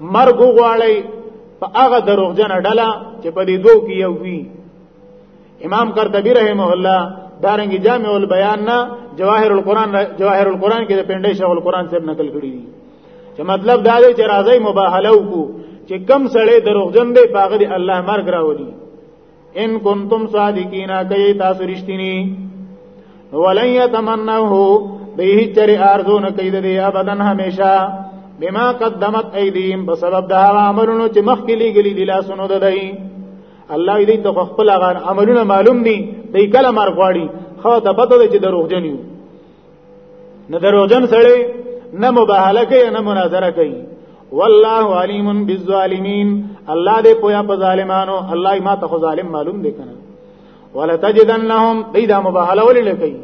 مرګ غواړي په هغه دروغجن ډله چې په دې دوه کې یو وی امام قرطبی رحمه الله دارنګ جامع البیان نا جواهر القرآن جواهر القرآن کې د پنده شیخ القرآن څخه نقل کړی دي چې مطلب دا دی چې راځي مباهله وکړو چې کم سړی دروغجن دی پاغه دی الله مرګ راولي ان کنتم صادقین کای تاسو رښتینی ولن یتمنوه به چر ارزو نه کید دی ابدن همیشه بما قدمت ایدیم په سبب دا عملونو چې مخکې لګلی دی لاسونو ددای الله دې ته خپل غان عملونه معلوم دي دې کله مرغواړي خو ته پته دې چې دروغجن یو نه دروغجن سړی نه مباهله کوي نه مناظره کوي والله علیم بالظالمین الله دې پویا په ظالمانو الله ما ته ظالم معلوم دی کنه ولتجدنهم دې دا مباهله ولې لکې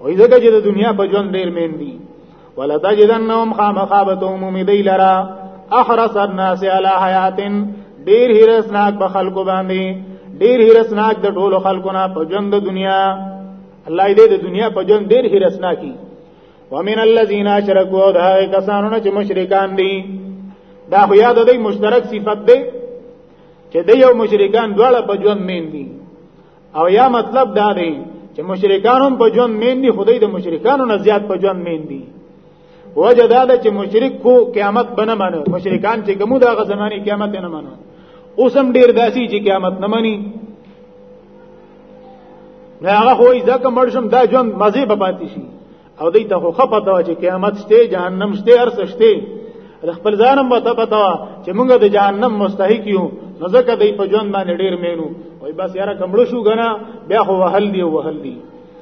او دې چې د دنیا په ژوند ډیر مین دي ولتجدنهم خامخابتهم امیدی لرا احرص الناس علی حیات ډیر هرسناک په خلکو باندې ډیر هرسناک د ټولو خلکو نه په ژوند د دنیا الله دې د دنیا په ژوند ډیر هرسنا کی ومن الذين اشركوا دا کسانو نه چې مشرکان دي دا خو یاد دی مشترک صفت دی چې د یو مشرکان دواړه په ژوند مین دي او یا مطلب دا دی چې مشرکان هم په ژوند مین دي خدای د مشرکانو نه زیات په ژوند مین دي وجه دا ده چې مشرک کو قیامت بنه مانو مشرکان چې کومو دا غ زمانه قیامت نه مانو اوس هم ډیر داسي چې قیامت نه مانی نه هغه خو یې ځکه مرشم دا ژوند مزه به پاتې شي او دې ته خو خپه دا چې قیامت شته جهنم شته هر څه شته د خپل ځانم به ته پتا چې موږ د جهنم مستحق یو نو ځکه دې په ژوند باندې ډیر مینو وای بس یاره کمړو شو غنا بیا خو وهل دی وهل دی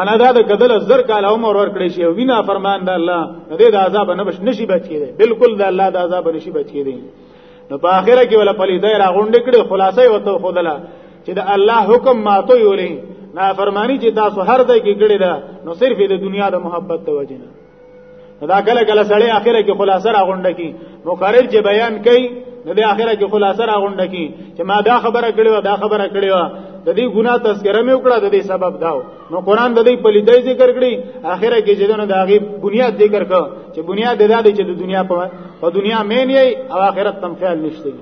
انا دا د کدل زر کال عمر ور کړی شي وینا فرمان د الله دې د عذاب نه بش نشي بچ کېږي بالکل د الله د عذاب نشي بچ کېږي نو په اخره کې ولا پلي دای را غونډې کړي خلاصې وته خودله چې د الله حکم ماتو یولې نافرمانی چې تاسو هر ځای کې کړی دا نو صرف د دنیا د محبت توجه نه دا کله کله سړی اخره کې خلاصه راغونډه کی مقرر چې بیان کوي نو د اخره کې خلاصه راغونډه کی چې ما دا خبره کړې و دا خبره کړې و د دې ګناه تذکرہ مې وکړه د دې سبب داو نو قران د دې پلیدای ذکر کړی اخره کې چې دنه د هغه بنیاد ذکر کړ چې بنیاد د دې چې د دنیا په او دنیا مین یې او آخرت تم خیال نشته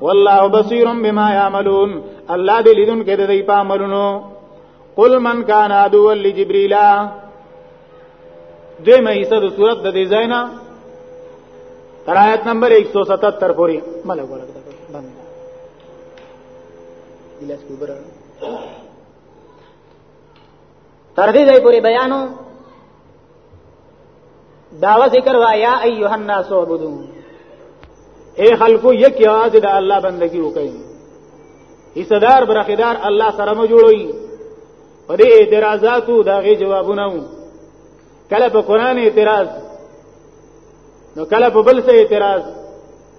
والله بصیر بما یعملون الله دې لیدون کې د دې په عملونو قل من کان عدو لجبريل دویمه حصہ د صورت د دې ځای نه تر آیت نمبر 177 پورې مله ورغله باندې ګلاس کې وبره تر دې ځای پورې بیانو داوا ذکر وا یا ایها الناس عبدو اے خلقو یک یواز د الله بندگی وکړي حصدار برخدار الله سره مو جوړوي په دې اعتراضاتو دا غي جوابونه وو کله په قران اعتراض نو کله په بل څه اعتراض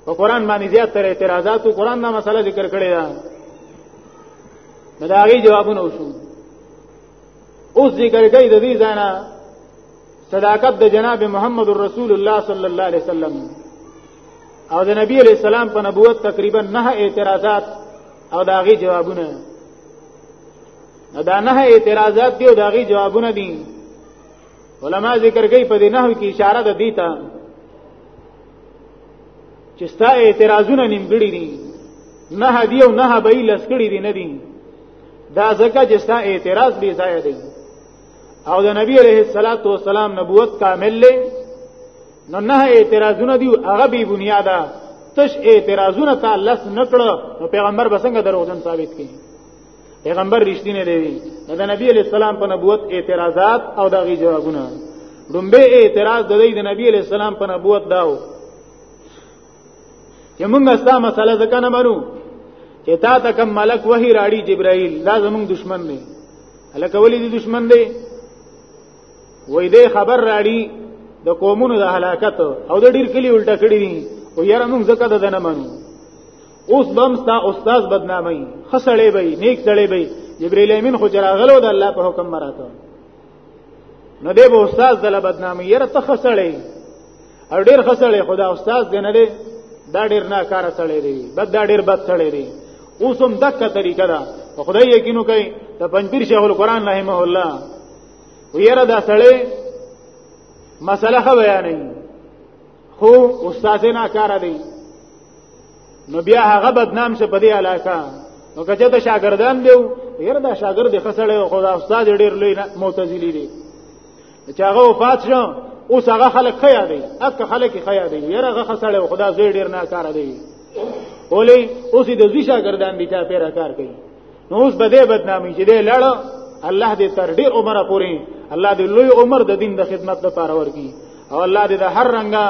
په قران باندې زیات تر اعتراضاتو قران دا مسله ذکر کړې ده نو دا غي جوابونه وشو اوس ذکر کوي د دې ځانا صداقت د جناب محمد رسول الله صلی الله علیه وسلم او د نبی علیہ السلام په نبوت تقریبا نه اعتراضات او داغي جوابونه نو دا نه اعتراضات دی او دا غي جوابونه دي علما ذکر کوي په دې نحو کې اشاره ده دیتا چې ستا اعتراضونه نیمګړي دي نه هدی او نه به لسکړي دي نه دي دا ځکه چې ستا اعتراض بي ځای دی او د نبی عليه الصلاه والسلام نبوت کامل لې نو نه اعتراضونه دي هغه بي بنیاده تش اعتراضونه تعالی سره نکړه نو پیغمبر بسنګ دروغجن ثابت کړي پیغمبر رښتینی دی نو د نبی علی السلام په نبوت اعتراضات او دغه جوابونه دومبه اعتراض د د نبی علی السلام په نبوت داو چې موږ ستا مسله ځکه نه منو چې تا ته کوم ملک وحی راړي جبرائیل دا زموږ دشمن دی هلکه ولې دی دشمن دی وې دې خبر راړي د قومونو د هلاکت او د ډیر کلی الټه کړی دي او یاره موږ ځکه د نه منو اوس بم ستا استاد بدنامي خسړې به نیک سړې به جبرئیل امین خو چراغلو د الله په حکم مراته نو دې به استاد دل بدنامي یره ته خسړې او ډیر خسړې خدا استاد دې نه دې دا ډیر نه کار سړې دی بد دا ډیر بد سړې دی اوس هم دغه طریقه ده خدای یقینو کوي د پنځپیر شیخ القرآن رحمه الله ویره دا سړې مسله خو بیانې خو استاد نه کار دی نو بیا هغه بدنام شه په دې علاقه نو کچه ته شاګردان دیو یره دا شاګرد خسړې او خدا استاد ډیر لوی معتزلی دی چې هغه وفات شو اوس هغه خلک خیا دی اکه خلک خیا دی یره هغه خسړې او خدا زوی ډیر ناکاره دی اولی اوس د زوی شاګردان دي چې پیرا کار کوي نو اوس به دې بدنامي چې دې لړ الله دې تر ډېر عمر پورې الله دې لوی عمر د دین د خدمت لپاره ورکړي او الله دې د هر رنګه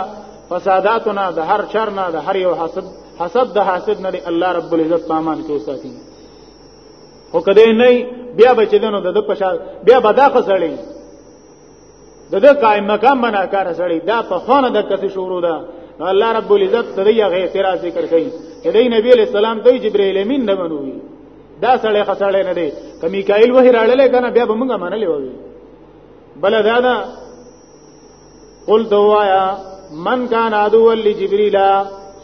فساداتنا د هر شر نه د هر یو حسد حسد د حسد نه الله رب العزت پامان کې وساتي هو کده نه بیا بچی دنو د پشا بیا بدا خسړی د دې قائم مقام بنا کار سړی دا په خونه د کسي شروع ده الله رب العزت سړی هغه اعتراض ذکر کوي دې نبی علیہ السلام ته جبرئیل امین نه منوي دا سړی خسړی نه دی ک میکائیل وحی راړلې کنه بیا به موږ منلې ووي بل دا دا قل دوایا من کان عدو لجبرئیل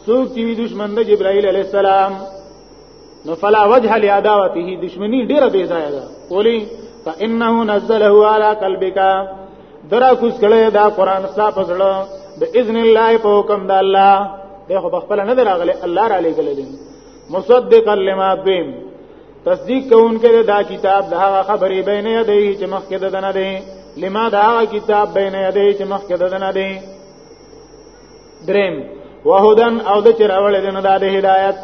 سوک چی دشمن د جبرائیل علیہ السلام نو فلا وجه لعداوته دشمنی ډیره بی ځای ده ولی فانه نزله على قلبك درا کوس کړه دا قران ستا پسړه باذن الله په حکم د الله دا خو بخپل نه دراغله الله را لګل دي مصدقا لما بهم تصدیق کوونکې دا کتاب دا خبرې بینه یدې چې مخکې ده نه ده لما دا کتاب بینه یدې چې مخکې ده نه ده دریم وهدن او د چرول دین د هدایت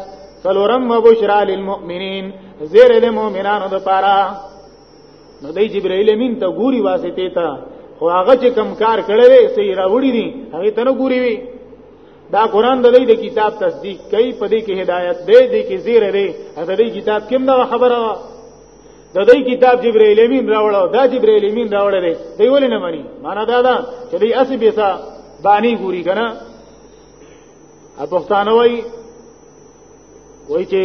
سلورم مبشرا للمؤمنین زیر د مؤمنانو د پاره نو دی جبرائیل امین ته ګوري واسطه ته خو هغه چې کم کار کړی وي سي راوړي دي هغه ته نه ګوري وي دا قران د دې د کتاب تصدیق کوي په دې کې هدایت دی دې کې زیر دی د دې کتاب کې دا خبره د دې کتاب جبرئیل امین راوړو دا جبرئیل امین راوړل دی دی ولې نه مانی معنا دا ده چې دی اسی بیسا بانی ګوري کنه ا پښتانه وای وای چې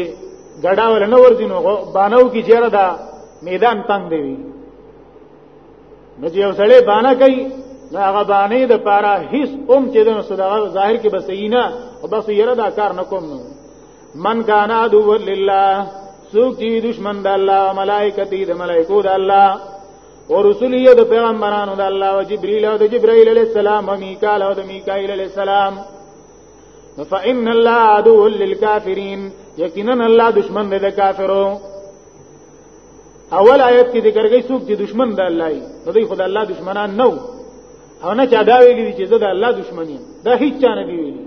ګډا ول نه ورځي نو بانو کی چیرې دا میدان تنگ دی وی نو چې یو سړی بانا کوي نو هغه باندې د پاره هیڅ اوم چې د نو صدقه ظاهر کې بسینه او بس یره دا کار نکوم نو من کان عدو لله سوک چی دشمن د الله ملائکتی د ملائکو د الله او رسولی د پیغمبرانو د الله او جبرئیل او د جبرئیل علی السلام او میکائیل او د میکائیل علی السلام فإن الله عدو للكافرين یقینا الله دشمن دی د کافرو اول آیت کې ذکر کوي څوک چې دشمن د الله دی نو دوی خدای الله دشمنان نه او نه چا دا ویلي چې زه د الله دشمن یم دا هیڅ چا نه دی ویلي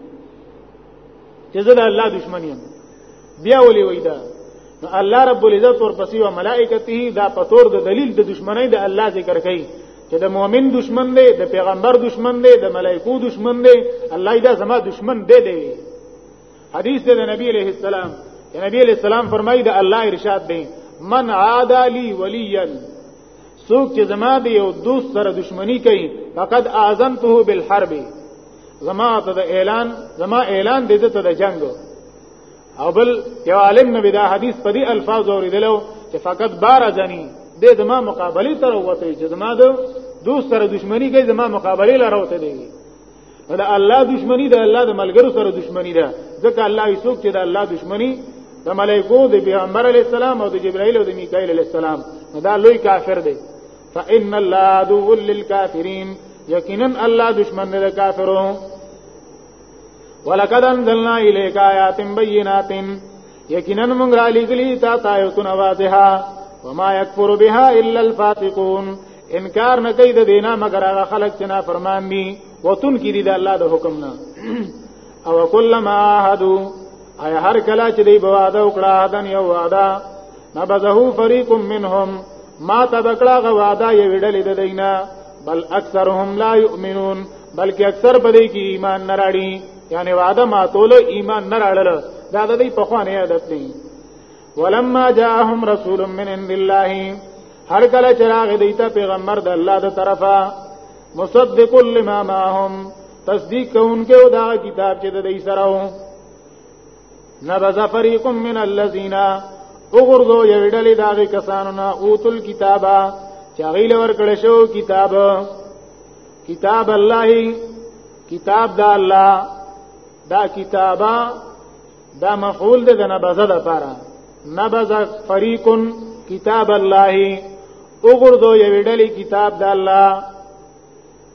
چې زه د الله دشمن یم بیا ولې وای دا نو الله رب العزت ورپسې او ملائکته دا پتور د دلیل د دشمنی د الله ذکر کوي چې د مؤمن دشمن دی د پیغمبر دشمن دی د ملائکو دشمن دی الله دا زما دشمن دی دی حدیث د نبی علیہ السلام نبی علیہ السلام فرمایي د الله ارشاد دی من عادى لي وليا څوک چې زما دی یو دوست سره دشمنی کوي فقد اعظمته بالحرب زما ته د اعلان زما اعلان دې ته د جنگ او بل یو عالم نبی دا حدیث په دې الفاظ اوریدلو چې فقط بارزنی دې زما مقابله تر وته چې زما د دوست سره دشمنی کوي زما مقابله لروته دی دا الله دشمنی دا الله د ملګرو سره دشمنی ده ځکه الله یې څوک چې دا الله دشمنی د ملائکو د پیغمبر علی السلام او د جبرائیل او د میکائیل علی السلام دا لوی کافر دی فإن الله عدو للكافرين یقینا الله دشمن دی کافرو ولقد انزلنا الیک آیات بینات یقینا موږ را لګلی تا تایتونه واضحه وما یکفر بها الا الفاسقون انکار نه کوي د دینا مگر هغه خلک چې نه فرمان دي وتون کې دي د الله د حکم نه او کلمہ عهدو اي هر کله چې دی بواده وکړه دن یو وعده نبذه فريق منهم ما تبکړه غواده یې ویډلې د دینا بل اکثرهم لا يؤمنون بلکې اکثر په دې کې ایمان نه راړي یعنی وعده ماتول ایمان نه راړل دا د دې په خوانه عادت نه ولما جاءهم رسول من عند الله هر کله چې راغی دیته پیغمبر د الله د طرفه مصدق لما معهم تصدیق کوونکې او دا کتاب چې د دې سره و نبذ فريق من الذين وګردو یو ډلې داغه کسانو نه اوتل کتابا چاغیل ور کړه شو کتاب کتاب الله کتاب دا الله دا کتابا دا مفعول ده د نبذه ده پاره نبذ فريق کتاب الله وګردو یو ډلې کتاب د الله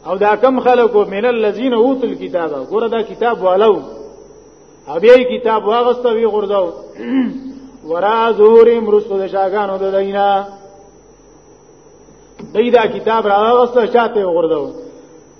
او دا کم خلکو من الذين اوتل کتاب ګوره دا کتاب والو او بیا کتاب واغسته وی غردو ورا ظهور مرسو د شاګانو د دینا دای دا کتاب راغسته شاته غردو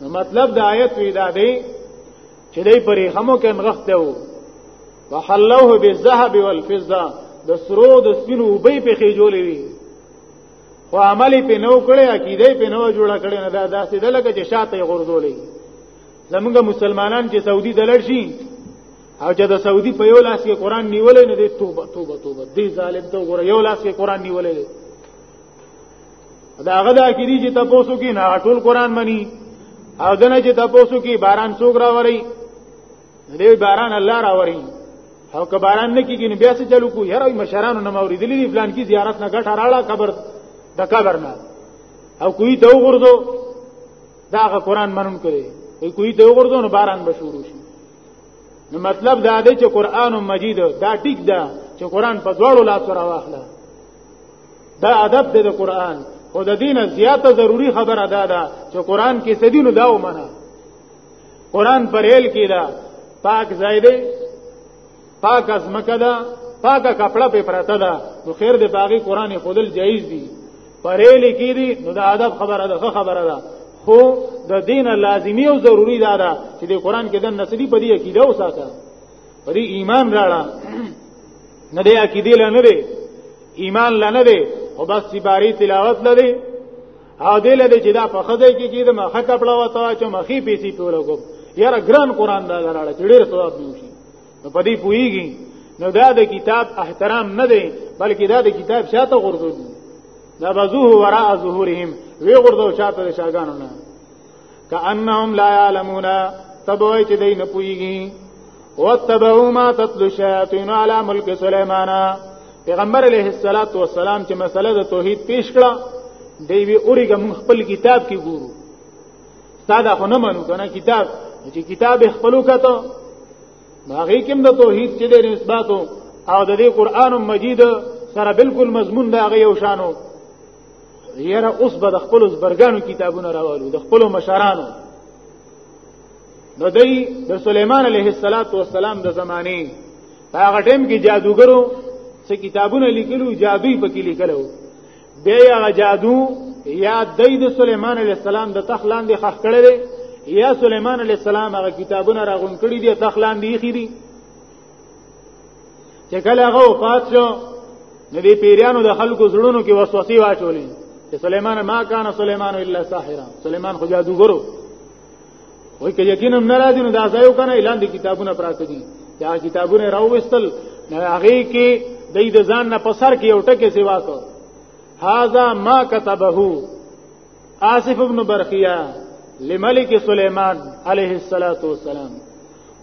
نو مطلب د آیت وی دا دی چې دې پرې همو کې نغخته وو وحلوه بالذهب والفضه د سرو د سپینو وبې په کې جوړې وي خو عملی په نو کړي عقیده په نو جوړه کړي نه دا داسې د لکه چې شاته غردولې زمونږ مسلمانان چې سعودي دلړ شي او چې د سعودي په یو لاس کې قران نیولې نه دی توبه توبه توبه دې ظالم ته وګوره یو لاس کې قران نیولې دا هغه د عقیدې چې تاسو کې نه ټول قران مني او دنه چې تاسو کې باران څوک راوري دې باران الله راوري او که باران نه کیږي نو بیا څه چلو کو یاره مشرانو نه موریدلې دي پلان کې زیارت نه غټ راړه قبر د قبر نه او کوی ته وګورځو دا هغه قران منون کړي کوی ته وګورځو نو باران به شروع شي نو مطلب دا دی چې قران مجید دا ټیک ده چې قران په دواړو لاسو راوخله دا ادب دی د قران خو د دین زیاته ضروری خبره ده دا چې قران کې سدینو دا ومنه قران پر هل کې دا پاک زائده پاک از مکه دا پاکه کپڑا په پراته ده نو خیر د باغی قران خودل جایز دي پرېلې کې دي نو د ادب خبره ده خبره ده خو د دین لازمی او ضروری دا ده چې د قران کې د نسلی په دې عقیده وساته په دې ایمان راړه نه دی عقیده لنه دی ایمان لنه دی او بس سیباری تلاوت لري او دې لده چې دا په خدای کې چې د مخه کپړه وتا چې مخې پیسې پیول کو یاره ګران قران دا غراړه چې ډېر ثواب دی شي نو په دې پوېږي نو دا د کتاب احترام نه دی بلکې دا د کتاب شاته غردو دا بزوه وراء ظهورهم وی غردو شاته شاګانو نه کأنهم لا يعلمون تبوي چې دین پويږي واتبعوا ما تتلو الشياطين على ملك سليمان پیغمبر علیه الصلاۃ والسلام چې مسله د توحید پیش کړه دی وی اورګه مون خپل کتاب کې ګورو تا دا خو نه منو کنه کتاب چې کتاب خپلو کته هغه کوم د توحید چې د نسباتو او د دې قران مجید سره بالکل مضمون دا غي او شانو یره اوس به د خپل زبرګانو کتابونه راوالو د خپل مشرانو نو دی د سليمان عليه السلام د زمانه هغه ټیم کې جادوګرو څه کتابونه لیکلو جادوی پکې لیکلو بیا هغه جادو یا دای د سليمان عليه السلام د تخلان دی خخ کړل یا سليمان عليه السلام هغه کتابونه راغون کړی دی تخلان دی خېری چې کله هغه وفات شو نو دې پیرانو د خلکو زړونو کې وسوسې واچولې چې سليمان ما کان سليمان الا ساحرا سليمان خو جادوګرو وای که یقینا ناراضی نو دا ځایو کنه اعلان دي کتابونه پراته دي دا کتابونه راوستل هغه کې د دې ځان نه پسر کې یو ټکه سیوا کو هاذا ما كتبه آصف ابن برخیا لملک سلیمان علیه الصلاۃ والسلام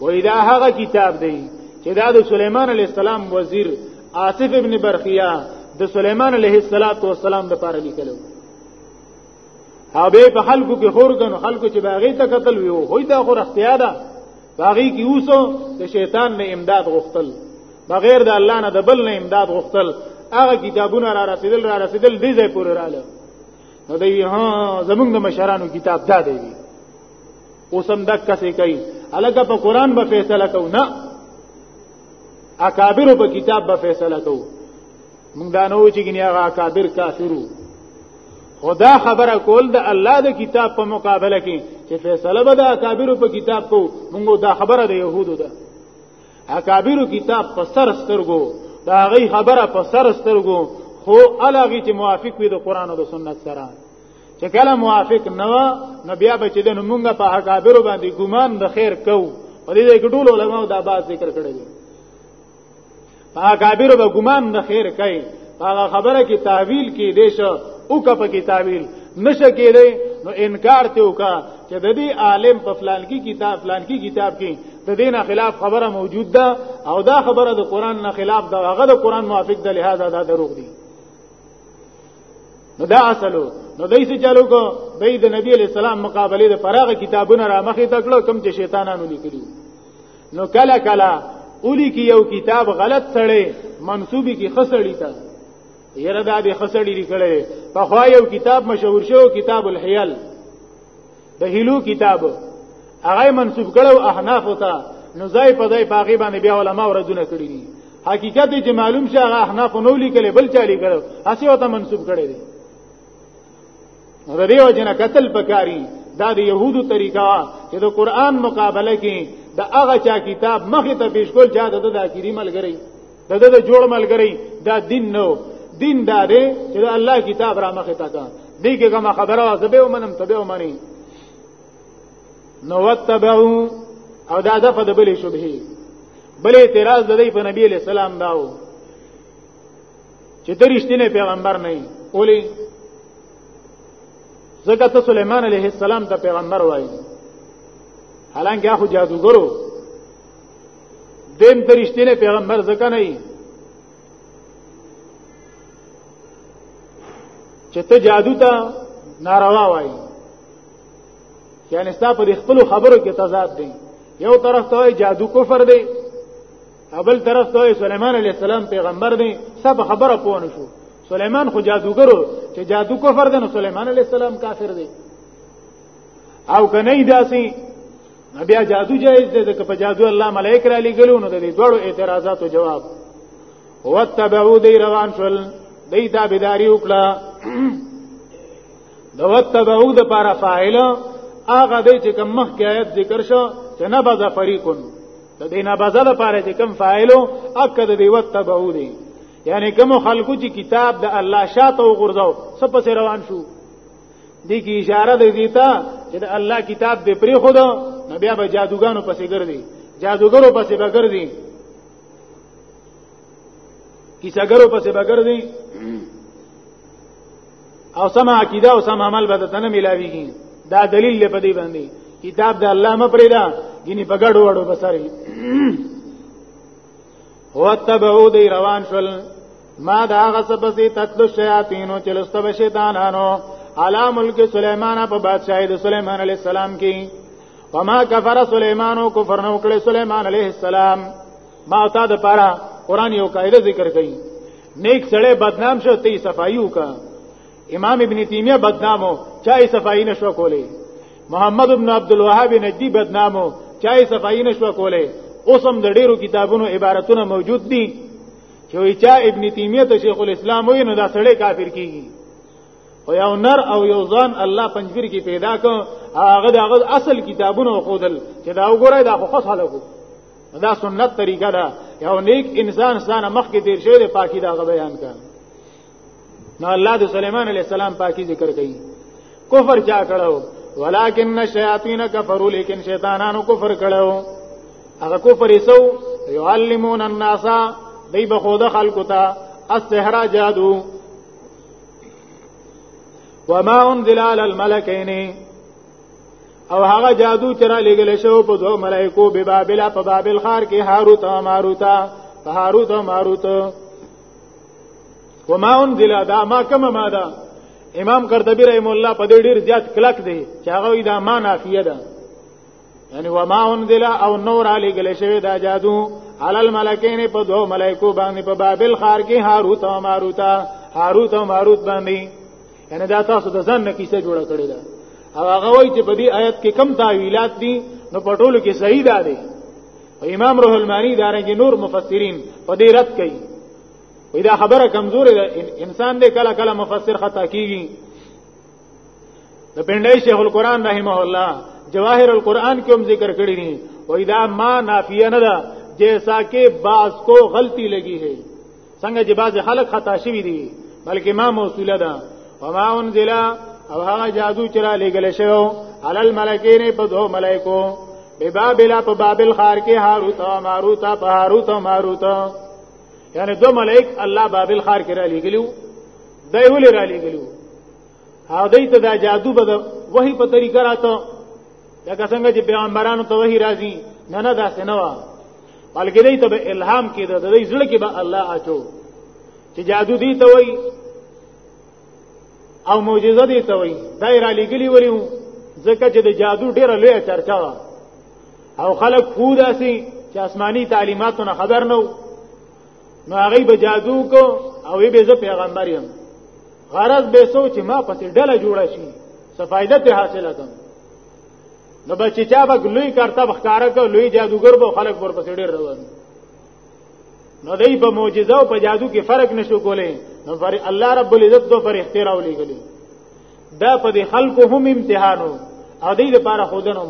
و اذا هغه کتاب دی چې دا د سلیمان علیه السلام وزیر آصف ابن برخیا د سلیمان علیه الصلاۃ والسلام د پاره لیکلو او به په خلکو کې خور کنو خلکو چې باغې ته قتل ویو هوی دا خو اختیار ده باغی کی اوسو د شیطان نه امداد غوښتل بغیر د الله نه د بل نه امداد غوښتل هغه کتابونه را رسیدل را رسیدل دې ځای پورې رااله نو دی ها زمونږ د مشرانو کتاب دا دی اوسم دک کسې کوي الګه په قران به فیصله کو نه اکابر په کتاب به فیصله کو موږ دا نه و چې ګنیا اکابر کافرو خدا خبره کول د الله د کتاب په مقابله کې چې فیصله به د اکابر په کتاب کو موږ دا خبره د يهودو ده اکابر کتاب په سر سترګو دا غي خبره په سر سترګو خو الګي چې موافق وي د قران او د سنت سره چې کله موافق نه نو بیا به چې د مونږه په اکابر باندې ګمان د خیر کو په دې کې ټول علما دا باز ذکر کړی دی په اکابر به ګمان د خیر کوي هغه خبره کې تعویل کې دی شو او کا په کې تعویل نشه کې دی نو انکار ته وکا چې د دې عالم په فلان کې کتاب فلان کې کتاب کې د دینه خلاف خبره موجود ده او دا خبره د قران نه خلاف ده هغه د قران موافق ده لہذا دا دروغ دي نو دا اصلو نو دای څه چالو کو دای د نبی علی السلام مقابله د فراغ کتابونه را مخې تکړه کم چې شیطانانو لیکلو نو کله کله اولی کی یو کتاب غلط سړی منسوبی کی خسړی تا یره دا به خسړی لیکلې په خو یو کتاب مشهور شو کتاب الحیل د هلو کتاب هغه منسوب کړو احناف ته نو ځای په ځای باغی باندې بیا علما ورځونه کړی دي حقیقت چې معلوم شه هغه احناف نو لیکل بل چا لیکل اسی وته منسوب کړی دي ردی وجنه قتل پکاري دا د يهودو طریقه چې د قران مقابله کې د هغه چا کتاب مخه ته پیش کول چا د داخري ملګری د د جوړ ملګری دا دین نو دین دا دی چې الله کتاب را مخه تا کا دی کې کوم خبره وا زبې ومنم ته به ومني نو وتبعو او دا د په دبلې شبهه بلې اعتراض د دې په نبی له سلام داو چې درشتنه پیغمبر نه وي اولی زکه ته سليمان عليه السلام ته پیغمبر وایي حالانکه هغه جادوګرو دیم ته رښتینه پیغمبر ځکه نه یې چې ته جادو ته ناروا وایي یعنی ستا په خپل خبرو کې تضاد دی یو طرف ته وایي جادو کفر دی بل طرف ته وایي سليمان عليه السلام پیغمبر دی سب خبره پوه نه شو سليمان خو جادوګرو چې جادو کفر دی نو سليمان عليه السلام کافر دی او کنه داسي بیا جادو جایز دی ځکه په جادو الله ملائک را لګلو نو د دې دوړو اعتراضاتو جواب وتبعو دی روان شول دی تابعداري وکړه د وتبعو د پارا فاعل هغه دی چې کوم مخکې آیت ذکر شو چې نه بز فریقون د دې نه بز د پاره چې کوم فاعلو اکه د دې وتبعو دی یعنی کوم خلکو چې کتاب د الله شاته وغورځاو سپس روان شو دې کې اشاره دی دیتا چې د الله کتاب دې پری خود نو بیا به جادوګانو پسې ګرځي جادوګرو پسې به ګرځي کیسګرو پسې به ګرځي او سم عقیده او سم عمل به تنه ملاویږي دا دلیل له پدی باندې کتاب د الله م پرېدا ګینه پګړو وړو بساري هو تبعو دی روان شول ما دا هغه څه پسې تتلو شیاطینو چې لسته به شیطانانو علا ملک سلیمان په بادشاہي د سلیمان علی السلام کې وما کفر سلیمانو کفر نو کړ سلیمان علیه السلام ما تا د پاره قران یو قاعده ذکر کړي نیک سړی بدنام شو تی صفایو کا امام ابن تیمیه بدنامو چای صفای نشو کولی محمد ابن عبد الوهاب نجدی بدنامو چای صفای نشو کولی اوسم د ډیرو کتابونو عبارتونه موجود دي چې وی چا ابن تیمیه ته شیخ الاسلام وی نو دا سړی کافر کیږي او یو نر او یو ځان الله پنځګری کې پیدا کړ هغه د هغه اصل کتابونه خودل چې دا وګورای دا خو خاص خلکو دا سنت طریقه ده یو نیک انسان ستانه مخ کې تیر شوی د پاکی دا بیان کړ نو الله د سليمان عليه السلام پاکي ذکر کوي کفر چا کړو ولکن الشیاطین کفروا لیکن شیطانانو کفر کړو هغه کفر یې سو يعلمون الناس دی به خود خلق ته السحر جادو وما انزل على الملكين او هغه جادو چې را لګل شو په دوه ملائکو به بابل په بابل خار کې هاروت او ماروت هاروت او ماروت وما انزل دا ما کما ما دا امام قرطبی رحم الله په دې ډیر زیات کلک دی چې هغه دا ما نافیه ده یعنی وما انزل او نور علی گله شوی دا جادو علل ملکین په دوه ملائکو باندې په بابل خار کې هاروت او ماروت هاروت او ماروت باندې یعنی دا تاسو د ځان نه کیسه جوړه کړې ده او هغه وایي چې په دې آیت کې کم تعویلات دي نو په ټولو کې صحیح ده امام روح المانی دارنګ نور مفسرین په دې رد کوي وې دا خبره کمزورې ده انسان دې کله کله مفسر خطا کیږي د پندای شیخ القرآن رحمه الله جواهر القرآن کې هم ذکر کړی دي وې دا ما نافیه نه ده جیسا کہ بعض کو غلطی لگی ہے څنګه چې بعض خلک خطا شوی دي بلکې ما موصوله ده وما انزل او هغه جادو چې را لېګل شوی علل ملکین په دوه ملائکو به بابل په بابل خار کې هاروت او ماروت په هاروت او ماروت یعنی دو ملائک الله بابل خار کې را لېګلو دای ولې را لېګلو هغه دې ته دا جادو به وਹੀ په طریقه راته لکه څنګه چې پیغمبرانو ته وحی راځي نه نه داسې نه و بلکې دې ته به الهام کېده د دې زړه کې به الله اچو چې جادو دې ته وای او معجزه دې ته وای دایره لګلی ولیو ځکه چې د جادو ډیره لوی چرچا و او خلک خو داسي چې آسماني تعلیماتونه خبر نه وو نو هغه به جادو کو او به زه پیغمبر یم غرض به سوچ ما پسې ډله جوړه شي سفایده ته حاصله کم نو بچی چا به لوی کرتا بخکارا کو لوی جادوګر به خلک ور پسې ډیر روان نو دای په معجزه او په جادو کې فرق نشو کولای نو پر الله رب العزت دو پر اختیار او لګلی دا په خلکو هم امتحانو او دې لپاره خودن هم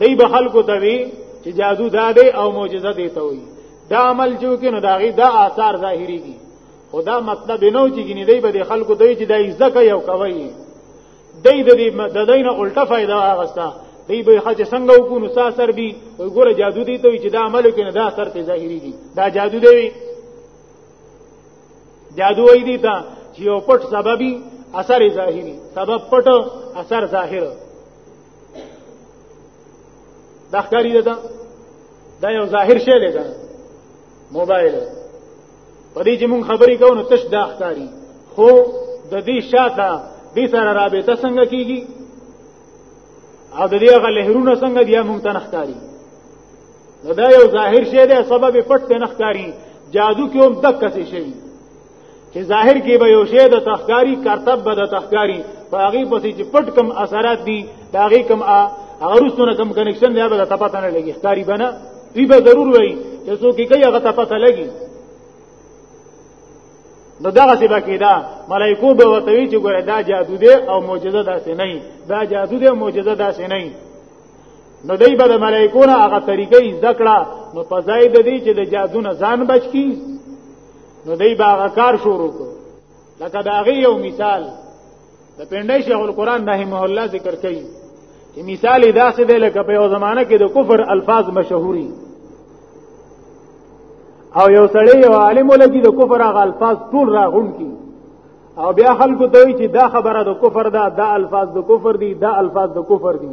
دی به خلکو ته وی چې جادو دا دی او معجزه دی ته وی دا عمل جو کې نو داغي دا آثار ظاهريږي خدا مطلب نو چې ګنې دی به خلکو دوی چې دا عزت کوي او کوي دی د دې د دینه الټه فائدہ اغستا دی به خج څنګه وکړو نو سر بي وي ګوره جادو دی ته چې دا عمل کې نه دا اثر ته ظاهريږي دا جادو دی جادو وي دی ته چې یو پټ سببي اثر ظاهري سبب پټ اثر ظاهر دا ښکاری ده دا یو ظاهر شی دی موبایل په دې چې مونږ خبرې کوو نو تش دا ښکاری خو د دې شاته دې سره رابطه څنګه کیږي او د دې هغه لهرونه څنګه بیا مونږ ته نخکاری نو دا یو ظاهر شی دی سبب پټ ته نخکاری جادو کې هم دک څه شي چې ظاهر کې به یو شی د تخکاری کرتب به د تخکاری په هغه پسې چې پټ کم اثرات دي دا هغه کم هغه رسونه کم کنیکشن دی به ته پته نه لګي ښکاری بنا وی به ضرور وای چې څوک یې کوي هغه ته پته لګي نو دغه څه باقی دا ملائکو به وتوی چې ګوره دا جادو دی او معجزه داسې نه دا جادو دی معجزه داسې نه نو دای به د ملائکو نه هغه طریقې ذکر نو په ځای د دې چې د جادو نه ځان بچ کی نو دی باغ کار شروع کړ لکه دا غي یو مثال د پندای شیخ القرآن رحمه الله ذکر کوي چې مثال دا څه دی لکه په یو زمانہ کې د کفر الفاظ مشهوري او یو سړی یو عالم ولګي د کفر هغه الفاظ ټول راغون کی او بیا خلکو ته وی چې دا خبره د کفر ده دا الفاظ د کفر دي دا الفاظ د کفر دي